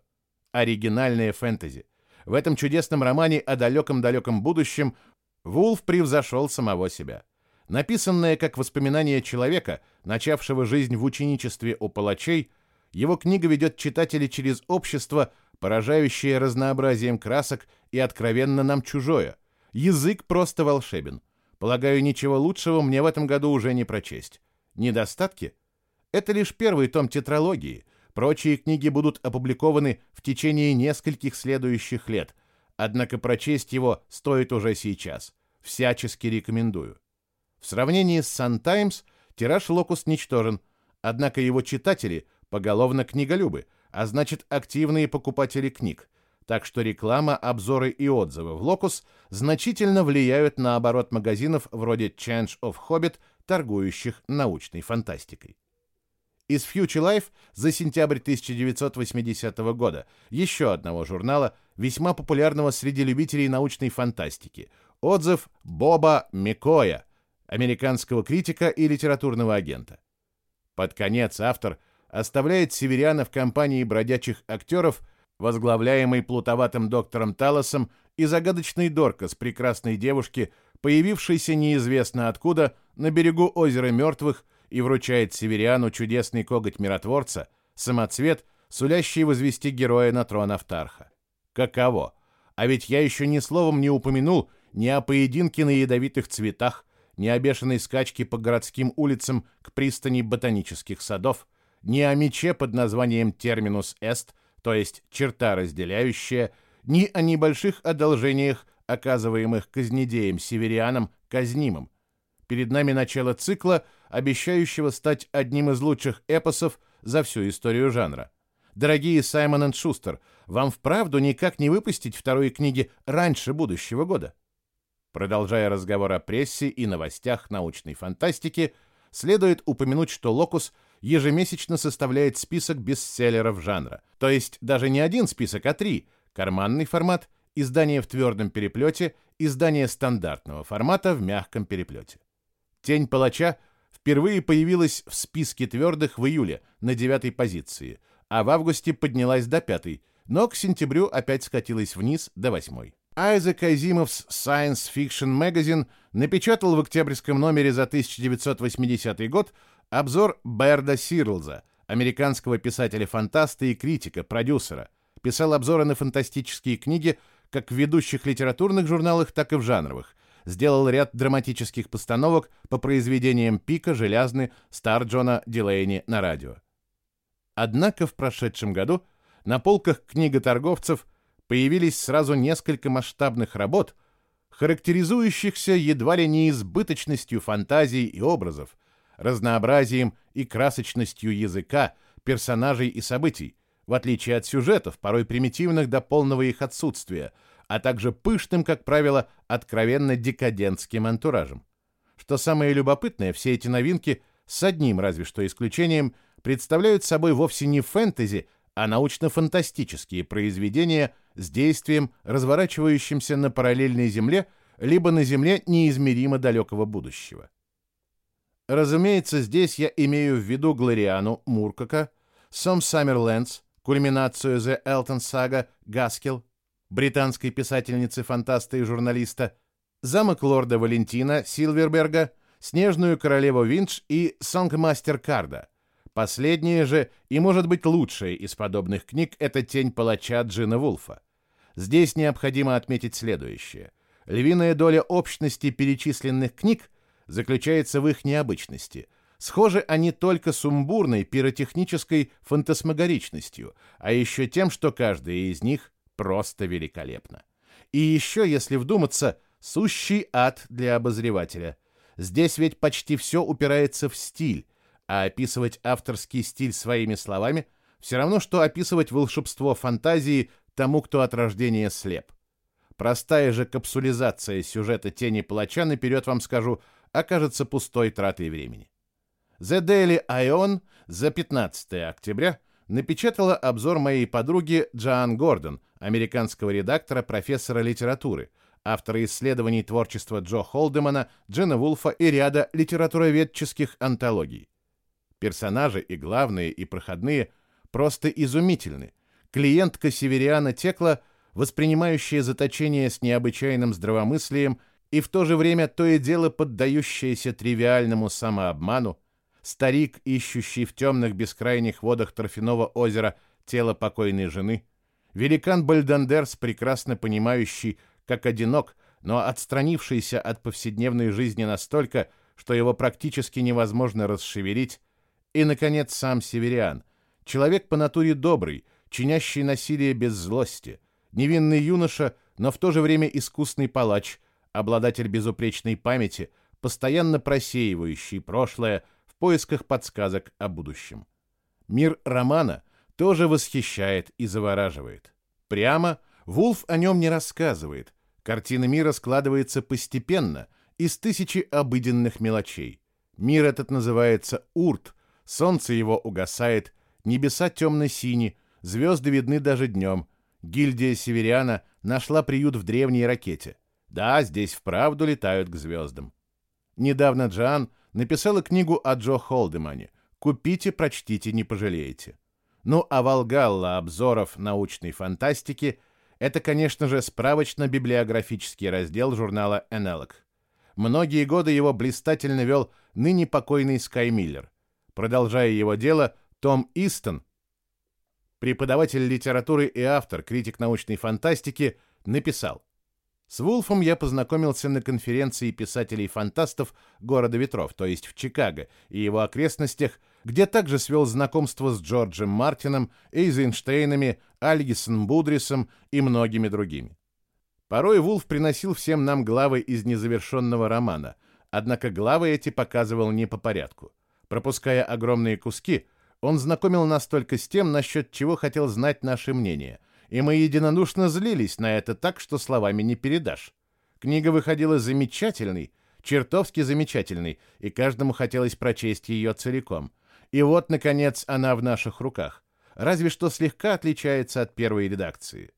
Оригинальное фэнтези. В этом чудесном романе о далеком-далеком будущем Вулф превзошел самого себя. Написанная как воспоминание человека, начавшего жизнь в ученичестве у палачей, его книга ведет читателей через общество, поражающее разнообразием красок и откровенно нам чужое. Язык просто волшебен. Полагаю, ничего лучшего мне в этом году уже не прочесть. Недостатки? Это лишь первый том тетралогии. Прочие книги будут опубликованы в течение нескольких следующих лет, однако прочесть его стоит уже сейчас. Всячески рекомендую. В сравнении с Sun Times тираж Локус ничтожен, однако его читатели поголовно книголюбы, а значит активные покупатели книг, так что реклама, обзоры и отзывы в Локус значительно влияют на оборот магазинов вроде Change of Hobbit, торгующих научной фантастикой. Из Future Life за сентябрь 1980 года, еще одного журнала, весьма популярного среди любителей научной фантастики, отзыв Боба Микоя, американского критика и литературного агента. Под конец автор оставляет северяна в компании бродячих актеров – возглавляемый плутоватым доктором Талосом и загадочной Дорка с прекрасной девушки, появившейся неизвестно откуда на берегу озера Мертвых и вручает северяну чудесный коготь миротворца, самоцвет, сулящий возвести героя на трон Автарха. Каково? А ведь я еще ни словом не упомянул ни о поединке на ядовитых цветах, ни о бешеной скачке по городским улицам к пристани ботанических садов, ни о мече под названием Терминус Эст – то есть черта разделяющая, ни о небольших одолжениях, оказываемых казнедеем-северианам казнимым. Перед нами начало цикла, обещающего стать одним из лучших эпосов за всю историю жанра. Дорогие Саймон и Шустер, вам вправду никак не выпустить второй книги раньше будущего года? Продолжая разговор о прессе и новостях научной фантастики, следует упомянуть, что «Локус» ежемесячно составляет список бестселлеров жанра. То есть даже не один список, а три. Карманный формат, издание в твердом переплете, издание стандартного формата в мягком переплете. «Тень палача» впервые появилась в списке твердых в июле на девятой позиции, а в августе поднялась до пятой, но к сентябрю опять скатилась вниз до восьмой. Айзек Азимовс Science Fiction Magazine напечатал в октябрьском номере за 1980 год Обзор Берда Сирлза, американского писателя-фантаста и критика, продюсера. Писал обзоры на фантастические книги как в ведущих литературных журналах, так и в жанровых. Сделал ряд драматических постановок по произведениям Пика, Желязны, Стар Джона Дилейни на радио. Однако в прошедшем году на полках книготорговцев появились сразу несколько масштабных работ, характеризующихся едва ли не избыточностью фантазий и образов, разнообразием и красочностью языка, персонажей и событий, в отличие от сюжетов, порой примитивных до полного их отсутствия, а также пышным, как правило, откровенно декадентским антуражем. Что самое любопытное, все эти новинки, с одним разве что исключением, представляют собой вовсе не фэнтези, а научно-фантастические произведения с действием, разворачивающимся на параллельной Земле, либо на Земле неизмеримо далекого будущего. Разумеется, здесь я имею в виду Глориану Муркака, Сом Саммерлендс, кульминацию The Elton Saga Гаскел, британской писательницы, фантаста и журналиста, замок лорда Валентина Силверберга, Снежную королеву Винч и Сонгмастер Карда. Последнее же и, может быть, лучшее из подобных книг – это «Тень палача» Джина Вулфа. Здесь необходимо отметить следующее. Львиная доля общности перечисленных книг – заключается в их необычности. Схожи они только сумбурной пиротехнической фантасмагоричностью, а еще тем, что каждая из них просто великолепна. И еще, если вдуматься, сущий ад для обозревателя. Здесь ведь почти все упирается в стиль, а описывать авторский стиль своими словами все равно, что описывать волшебство фантазии тому, кто от рождения слеп. Простая же капсулизация сюжета «Тени палача» наперед вам скажу – окажется пустой тратой времени. The Daily Ion за 15 октября напечатала обзор моей подруги Джоан Гордон, американского редактора, профессора литературы, автора исследований творчества Джо Холдемана, Джина Вулфа и ряда литературоведческих антологий. Персонажи и главные, и проходные просто изумительны. Клиентка Севериана Текла, воспринимающая заточение с необычайным здравомыслием и в то же время то и дело поддающееся тривиальному самообману, старик, ищущий в темных бескрайних водах торфяного озера тело покойной жены, великан Бальдандерс, прекрасно понимающий, как одинок, но отстранившийся от повседневной жизни настолько, что его практически невозможно расшевелить, и, наконец, сам Севериан, человек по натуре добрый, чинящий насилие без злости, невинный юноша, но в то же время искусный палач, обладатель безупречной памяти, постоянно просеивающий прошлое в поисках подсказок о будущем. Мир романа тоже восхищает и завораживает. Прямо Вулф о нем не рассказывает. Картина мира складывается постепенно, из тысячи обыденных мелочей. Мир этот называется Урт, солнце его угасает, небеса темно-сини, звезды видны даже днем. Гильдия Севериана нашла приют в древней ракете. Да, здесь вправду летают к звездам. Недавно Джоан написала книгу о Джо Холдемане. Купите, прочтите, не пожалеете. Ну а Волгалла обзоров научной фантастики – это, конечно же, справочно-библиографический раздел журнала «Энелок». Многие годы его блистательно вел ныне покойный Скай Миллер. Продолжая его дело, Том Истон, преподаватель литературы и автор, критик научной фантастики, написал «С Вулфом я познакомился на конференции писателей-фантастов города ветров, то есть в Чикаго и его окрестностях, где также свел знакомство с Джорджем Мартином, Эйзенштейнами, Альгисом Будрисом и многими другими. Порой Вулф приносил всем нам главы из незавершенного романа, однако главы эти показывал не по порядку. Пропуская огромные куски, он знакомил нас только с тем, насчет чего хотел знать наше мнение, и мы единодушно злились на это так, что словами не передашь. Книга выходила замечательной, чертовски замечательной, и каждому хотелось прочесть ее целиком. И вот, наконец, она в наших руках, разве что слегка отличается от первой редакции.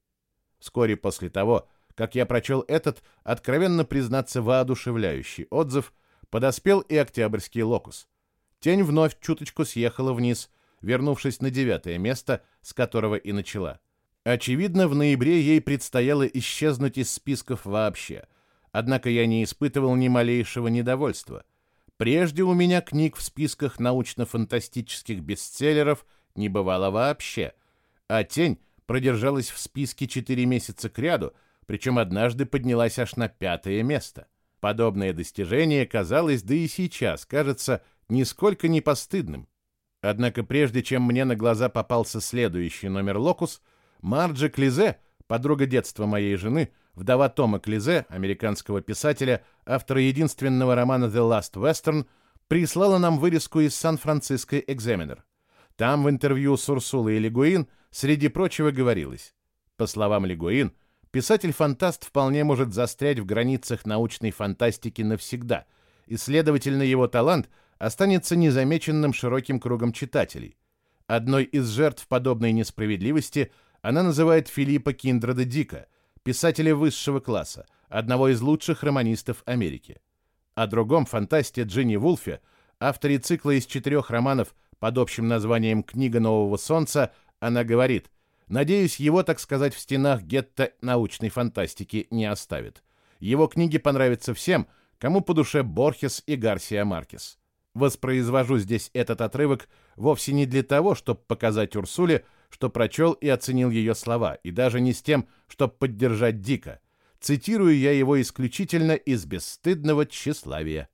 Вскоре после того, как я прочел этот, откровенно признаться, воодушевляющий отзыв, подоспел и октябрьский локус. Тень вновь чуточку съехала вниз, вернувшись на девятое место, с которого и начала. Очевидно, в ноябре ей предстояло исчезнуть из списков вообще. Однако я не испытывал ни малейшего недовольства. Прежде у меня книг в списках научно-фантастических бестселлеров не бывало вообще, а «Тень» продержалась в списке четыре месяца кряду — причем однажды поднялась аж на пятое место. Подобное достижение казалось, да и сейчас кажется, нисколько не постыдным. Однако прежде чем мне на глаза попался следующий номер «Локус», Марджи Клизе, подруга детства моей жены, вдова Тома Клизе, американского писателя, автора единственного романа «The Last Western», прислала нам вырезку из Сан-Франциско Экзаменер. Там в интервью с Урсулой Легуин, среди прочего, говорилось. По словам Легуин, Писатель-фантаст вполне может застрять в границах научной фантастики навсегда, и, следовательно, его талант останется незамеченным широким кругом читателей. Одной из жертв подобной несправедливости она называет Филиппа Киндреда Дика, писателя высшего класса, одного из лучших романистов Америки. О другом фантасте Джинни Вулфе, авторе цикла из четырех романов под общим названием «Книга нового солнца», она говорит – Надеюсь, его, так сказать, в стенах гетто научной фантастики не оставит. Его книги понравятся всем, кому по душе Борхес и Гарсия Маркес. Воспроизвожу здесь этот отрывок вовсе не для того, чтобы показать Урсуле, что прочел и оценил ее слова, и даже не с тем, чтобы поддержать Дика. Цитирую я его исключительно из бесстыдного тщеславия.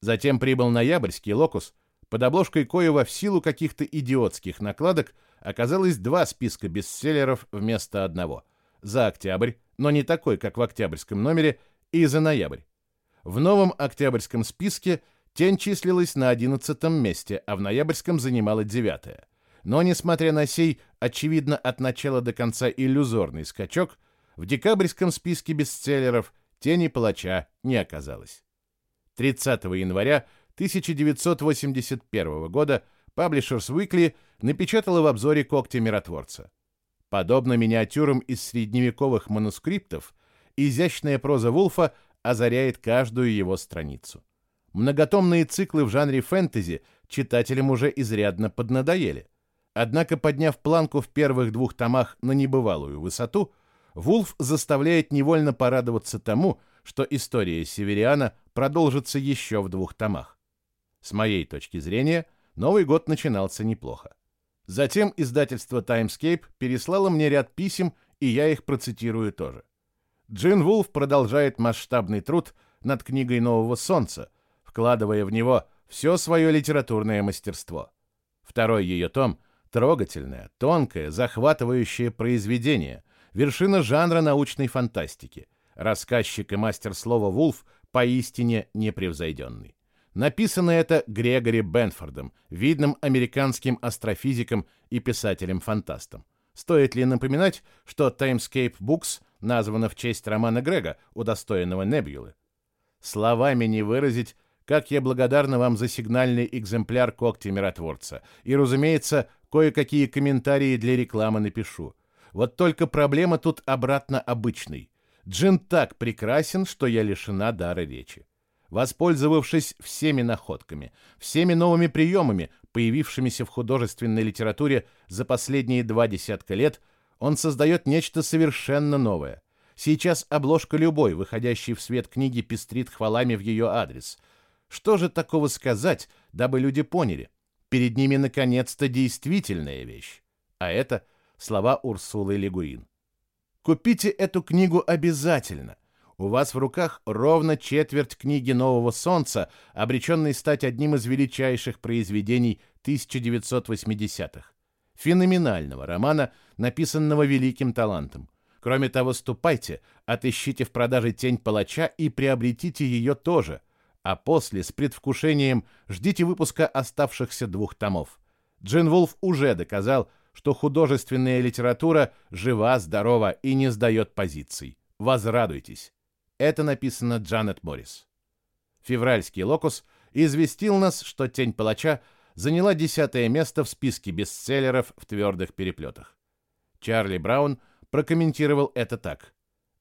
Затем прибыл ноябрьский локус, под обложкой коего в силу каких-то идиотских накладок – оказалось два списка бестселлеров вместо одного. За октябрь, но не такой, как в октябрьском номере, и за ноябрь. В новом октябрьском списке «Тень» числилась на одиннадцатом месте, а в ноябрьском занимала девятое. Но, несмотря на сей, очевидно, от начала до конца иллюзорный скачок, в декабрьском списке бестселлеров «Тени палача» не оказалось. 30 января 1981 года Publishers Weekly напечатала в обзоре когти миротворца. Подобно миниатюрам из средневековых манускриптов, изящная проза Вулфа озаряет каждую его страницу. Многотомные циклы в жанре фэнтези читателям уже изрядно поднадоели. Однако, подняв планку в первых двух томах на небывалую высоту, Вулф заставляет невольно порадоваться тому, что история Севериана продолжится еще в двух томах. С моей точки зрения – Новый год начинался неплохо. Затем издательство Timescape переслало мне ряд писем, и я их процитирую тоже. Джин Вулф продолжает масштабный труд над книгой «Нового солнца», вкладывая в него все свое литературное мастерство. Второй ее том — трогательное, тонкое, захватывающее произведение, вершина жанра научной фантастики. Рассказчик и мастер слова Вулф поистине непревзойденный. Написано это Грегори Бенфордом, видным американским астрофизиком и писателем-фантастом. Стоит ли напоминать, что Timescape Books названа в честь романа Грега, удостоенного Небьюлы? Словами не выразить, как я благодарна вам за сигнальный экземпляр когти миротворца. И, разумеется, кое-какие комментарии для рекламы напишу. Вот только проблема тут обратно обычной. Джин так прекрасен, что я лишена дара речи. Воспользовавшись всеми находками, всеми новыми приемами, появившимися в художественной литературе за последние два десятка лет, он создает нечто совершенно новое. Сейчас обложка любой, выходящей в свет книги, пестрит хвалами в ее адрес. Что же такого сказать, дабы люди поняли? Перед ними, наконец-то, действительная вещь. А это слова Урсулы Легуин. Купите эту книгу обязательно. У вас в руках ровно четверть книги «Нового солнца», обреченной стать одним из величайших произведений 1980-х феноменального романа, написанного великим талантом. Кроме того, ступайте, отыщите в продаже «Тень палача» и приобретите ее тоже, а после с предвкушением ждите выпуска оставшихся двух томов. Джин Вулф уже доказал, что художественная литература жива, здорова и не сдает позиций. Возрадуйтесь. Это написано Джанет Моррис. Февральский локус известил нас, что «Тень палача» заняла десятое место в списке бестселлеров в твердых переплетах. Чарли Браун прокомментировал это так.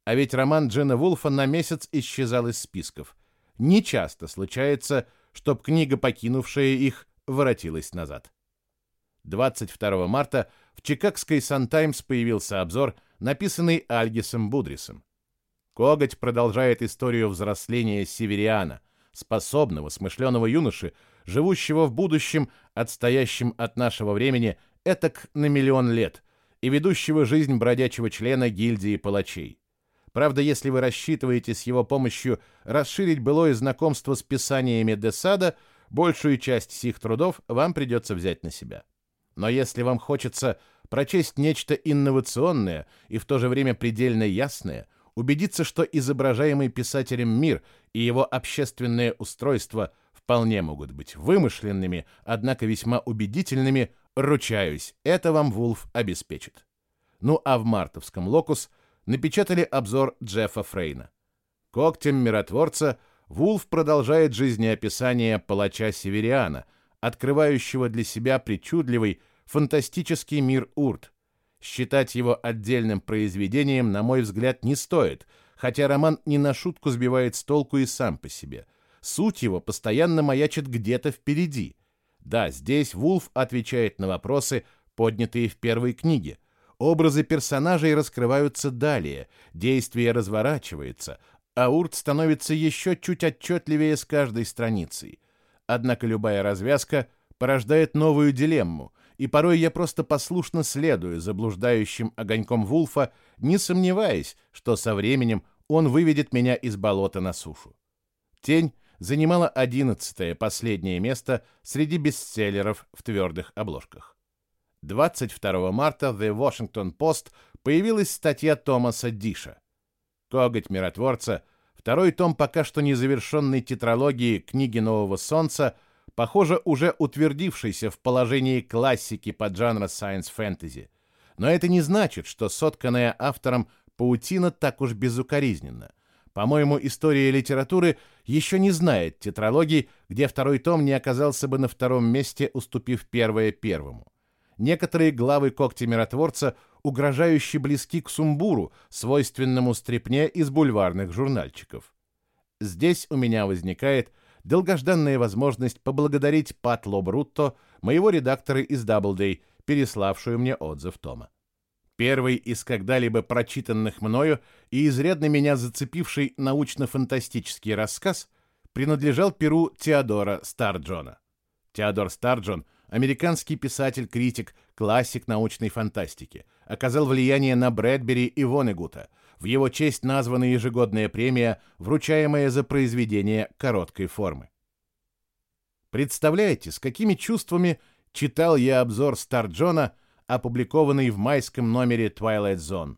А ведь роман Джина Вулфа на месяц исчезал из списков. Не часто случается, чтоб книга, покинувшая их, воротилась назад. 22 марта в чикагской «Сан-Таймс» появился обзор, написанный Альгисом Будрисом. Коготь продолжает историю взросления Севериана, способного, смышленого юноши, живущего в будущем, отстоящем от нашего времени, этак на миллион лет, и ведущего жизнь бродячего члена гильдии палачей. Правда, если вы рассчитываете с его помощью расширить былое знакомство с писаниями Десада, большую часть сих трудов вам придется взять на себя. Но если вам хочется прочесть нечто инновационное и в то же время предельно ясное, убедиться, что изображаемый писателем мир и его общественное устройство вполне могут быть вымышленными, однако весьма убедительными, ручаюсь, это вам Вулф обеспечит. Ну а в мартовском «Локус» напечатали обзор Джеффа Фрейна. Когтем миротворца Вулф продолжает жизнеописание палача Севериана, открывающего для себя причудливый, фантастический мир Урт. Считать его отдельным произведением, на мой взгляд, не стоит, хотя роман не на шутку сбивает с толку и сам по себе – суть его постоянно маячит где-то впереди. Да, здесь Вулф отвечает на вопросы, поднятые в первой книге. Образы персонажей раскрываются далее, действие разворачивается, а Урт становится еще чуть отчетливее с каждой страницей. Однако любая развязка порождает новую дилемму, и порой я просто послушно следую заблуждающим огоньком Вулфа, не сомневаясь, что со временем он выведет меня из болота на сушу. Тень занимала одиннадцатое последнее место среди бестселлеров в твердых обложках. 22 марта The Washington Post появилась статья Томаса Диша. «Коготь миротворца», второй том пока что незавершенной тетралогии «Книги Нового Солнца», похоже, уже утвердившийся в положении классики под жанра science fantasy. Но это не значит, что сотканная автором паутина так уж безукоризненна. По-моему, история литературы еще не знает тетралогии, где второй том не оказался бы на втором месте, уступив первое первому. Некоторые главы когти миротворца угрожающе близки к сумбуру, свойственному стряпне из бульварных журнальчиков. Здесь у меня возникает долгожданная возможность поблагодарить Пат Лобрутто, моего редактора из Даблдей, переславшую мне отзыв Тома. Первый из когда-либо прочитанных мною и изрядно меня зацепивший научно-фантастический рассказ принадлежал перу Теодора Старджона. Теодор Старджон – американский писатель-критик, классик научной фантастики, оказал влияние на Брэдбери и Воннегута. В его честь названа ежегодная премия, вручаемая за произведение короткой формы. Представляете, с какими чувствами читал я обзор Стар Джона, опубликованный в майском номере Twilight Zone.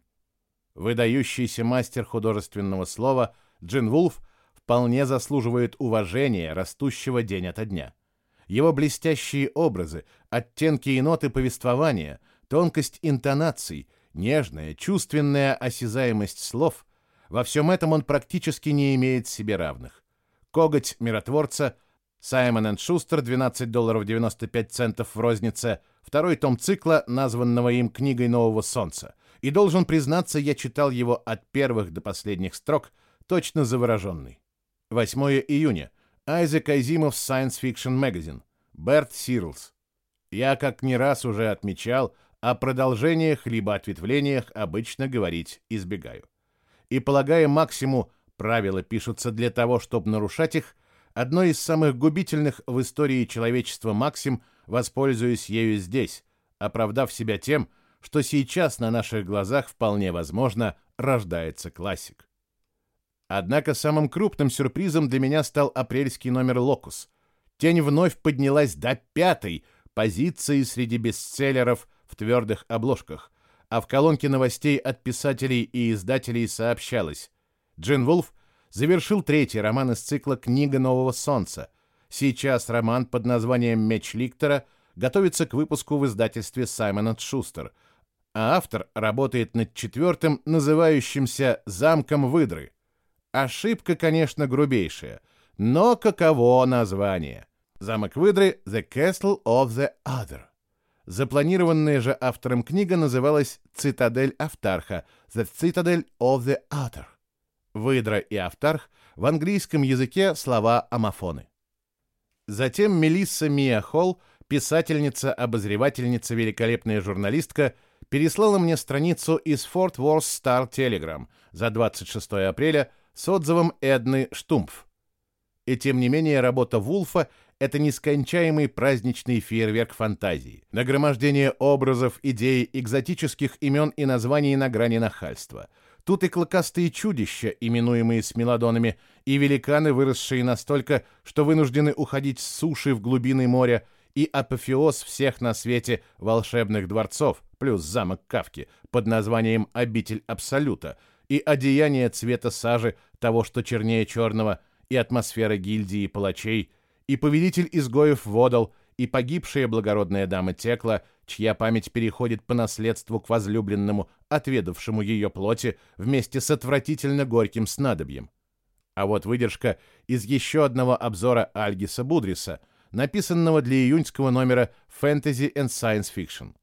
Выдающийся мастер художественного слова Джин Вулф вполне заслуживает уважения, растущего день ото дня. Его блестящие образы, оттенки и ноты повествования, тонкость интонаций, нежная, чувственная осязаемость слов — во всем этом он практически не имеет себе равных. Коготь миротворца, Саймон Шустер, 12 долларов 95 центов в рознице, второй том цикла, названного им «Книгой нового солнца». И должен признаться, я читал его от первых до последних строк, точно завороженный. 8 июня. Айзек Айзимов Science Fiction Magazine. Берт Сирлс. Я, как не раз уже отмечал, о продолжениях либо ответвлениях обычно говорить избегаю и, полагая Максиму, правила пишутся для того, чтобы нарушать их, одной из самых губительных в истории человечества Максим, воспользуюсь ею здесь, оправдав себя тем, что сейчас на наших глазах вполне возможно рождается классик. Однако самым крупным сюрпризом для меня стал апрельский номер «Локус». Тень вновь поднялась до пятой позиции среди бестселлеров в твердых обложках, а в колонке новостей от писателей и издателей сообщалось. Джин Вулф завершил третий роман из цикла «Книга нового солнца». Сейчас роман под названием «Меч Ликтора» готовится к выпуску в издательстве Саймон Шустер, а автор работает над четвертым, называющимся «Замком выдры». Ошибка, конечно, грубейшая, но каково название? Замок выдры «The Castle of the Other». Запланированная же автором книга называлась «Цитадель Автарха» «The Citadel of the Other». «Выдра» и «Автарх» в английском языке слова амофоны. Затем Мелисса Мия Холл, писательница-обозревательница, великолепная журналистка, переслала мне страницу из Fort Worth Star Telegram за 26 апреля с отзывом Эдны Штумф. И тем не менее работа Вулфа это нескончаемый праздничный фейерверк фантазии, нагромождение образов, идей, экзотических имен и названий на грани нахальства. Тут и клыкастые чудища, именуемые смелодонами, и великаны, выросшие настолько, что вынуждены уходить с суши в глубины моря, и апофеоз всех на свете волшебных дворцов, плюс замок Кавки под названием «Обитель Абсолюта», и одеяние цвета сажи, того, что чернее черного, и атмосфера гильдии палачей – и повелитель изгоев Водал, и погибшая благородная дама Текла, чья память переходит по наследству к возлюбленному, отведавшему ее плоти вместе с отвратительно горьким снадобьем. А вот выдержка из еще одного обзора Альгиса Будриса, написанного для июньского номера Fantasy and Science Fiction.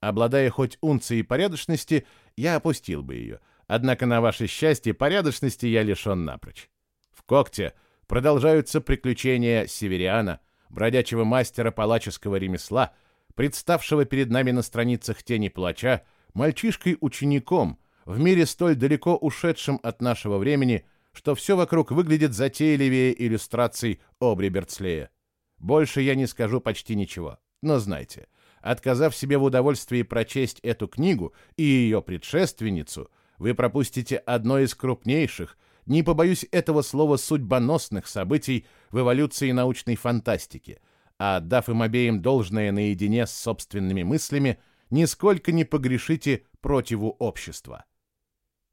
Обладая хоть унцией порядочности, я опустил бы ее, однако на ваше счастье порядочности я лишен напрочь. В когте — продолжаются приключения Севериана, бродячего мастера палаческого ремесла, представшего перед нами на страницах «Тени плача», мальчишкой-учеником, в мире столь далеко ушедшем от нашего времени, что все вокруг выглядит затейливее иллюстраций Обри Берцлея. Больше я не скажу почти ничего, но знайте, отказав себе в удовольствии прочесть эту книгу и ее предшественницу, вы пропустите одно из крупнейших, не побоюсь этого слова, судьбоносных событий в эволюции научной фантастики, а отдав им обеим должное наедине с собственными мыслями, нисколько не погрешите противу общества.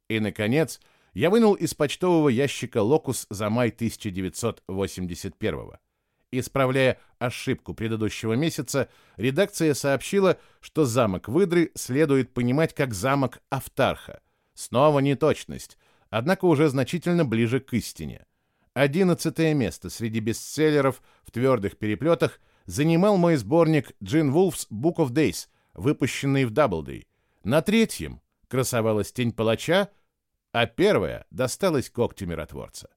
И, наконец, я вынул из почтового ящика «Локус» за май 1981 -го. Исправляя ошибку предыдущего месяца, редакция сообщила, что замок Выдры следует понимать как замок Автарха. Снова неточность — однако уже значительно ближе к истине. Одиннадцатое место среди бестселлеров в твердых переплетах занимал мой сборник Джин Wolf's Book of Days, выпущенный в Даблдей. На третьем красовалась тень палача, а первая досталась когтю миротворца.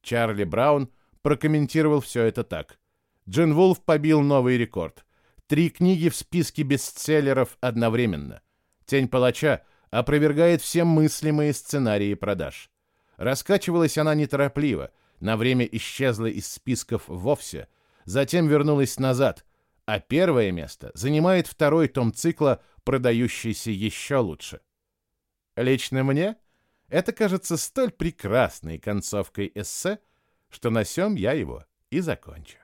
Чарли Браун прокомментировал все это так. Джин Вулф побил новый рекорд. Три книги в списке бестселлеров одновременно. «Тень палача» опровергает все мыслимые сценарии продаж. Раскачивалась она неторопливо, на время исчезла из списков вовсе, затем вернулась назад, а первое место занимает второй том цикла, продающийся еще лучше. Лично мне это кажется столь прекрасной концовкой эссе, что на сём я его и закончу.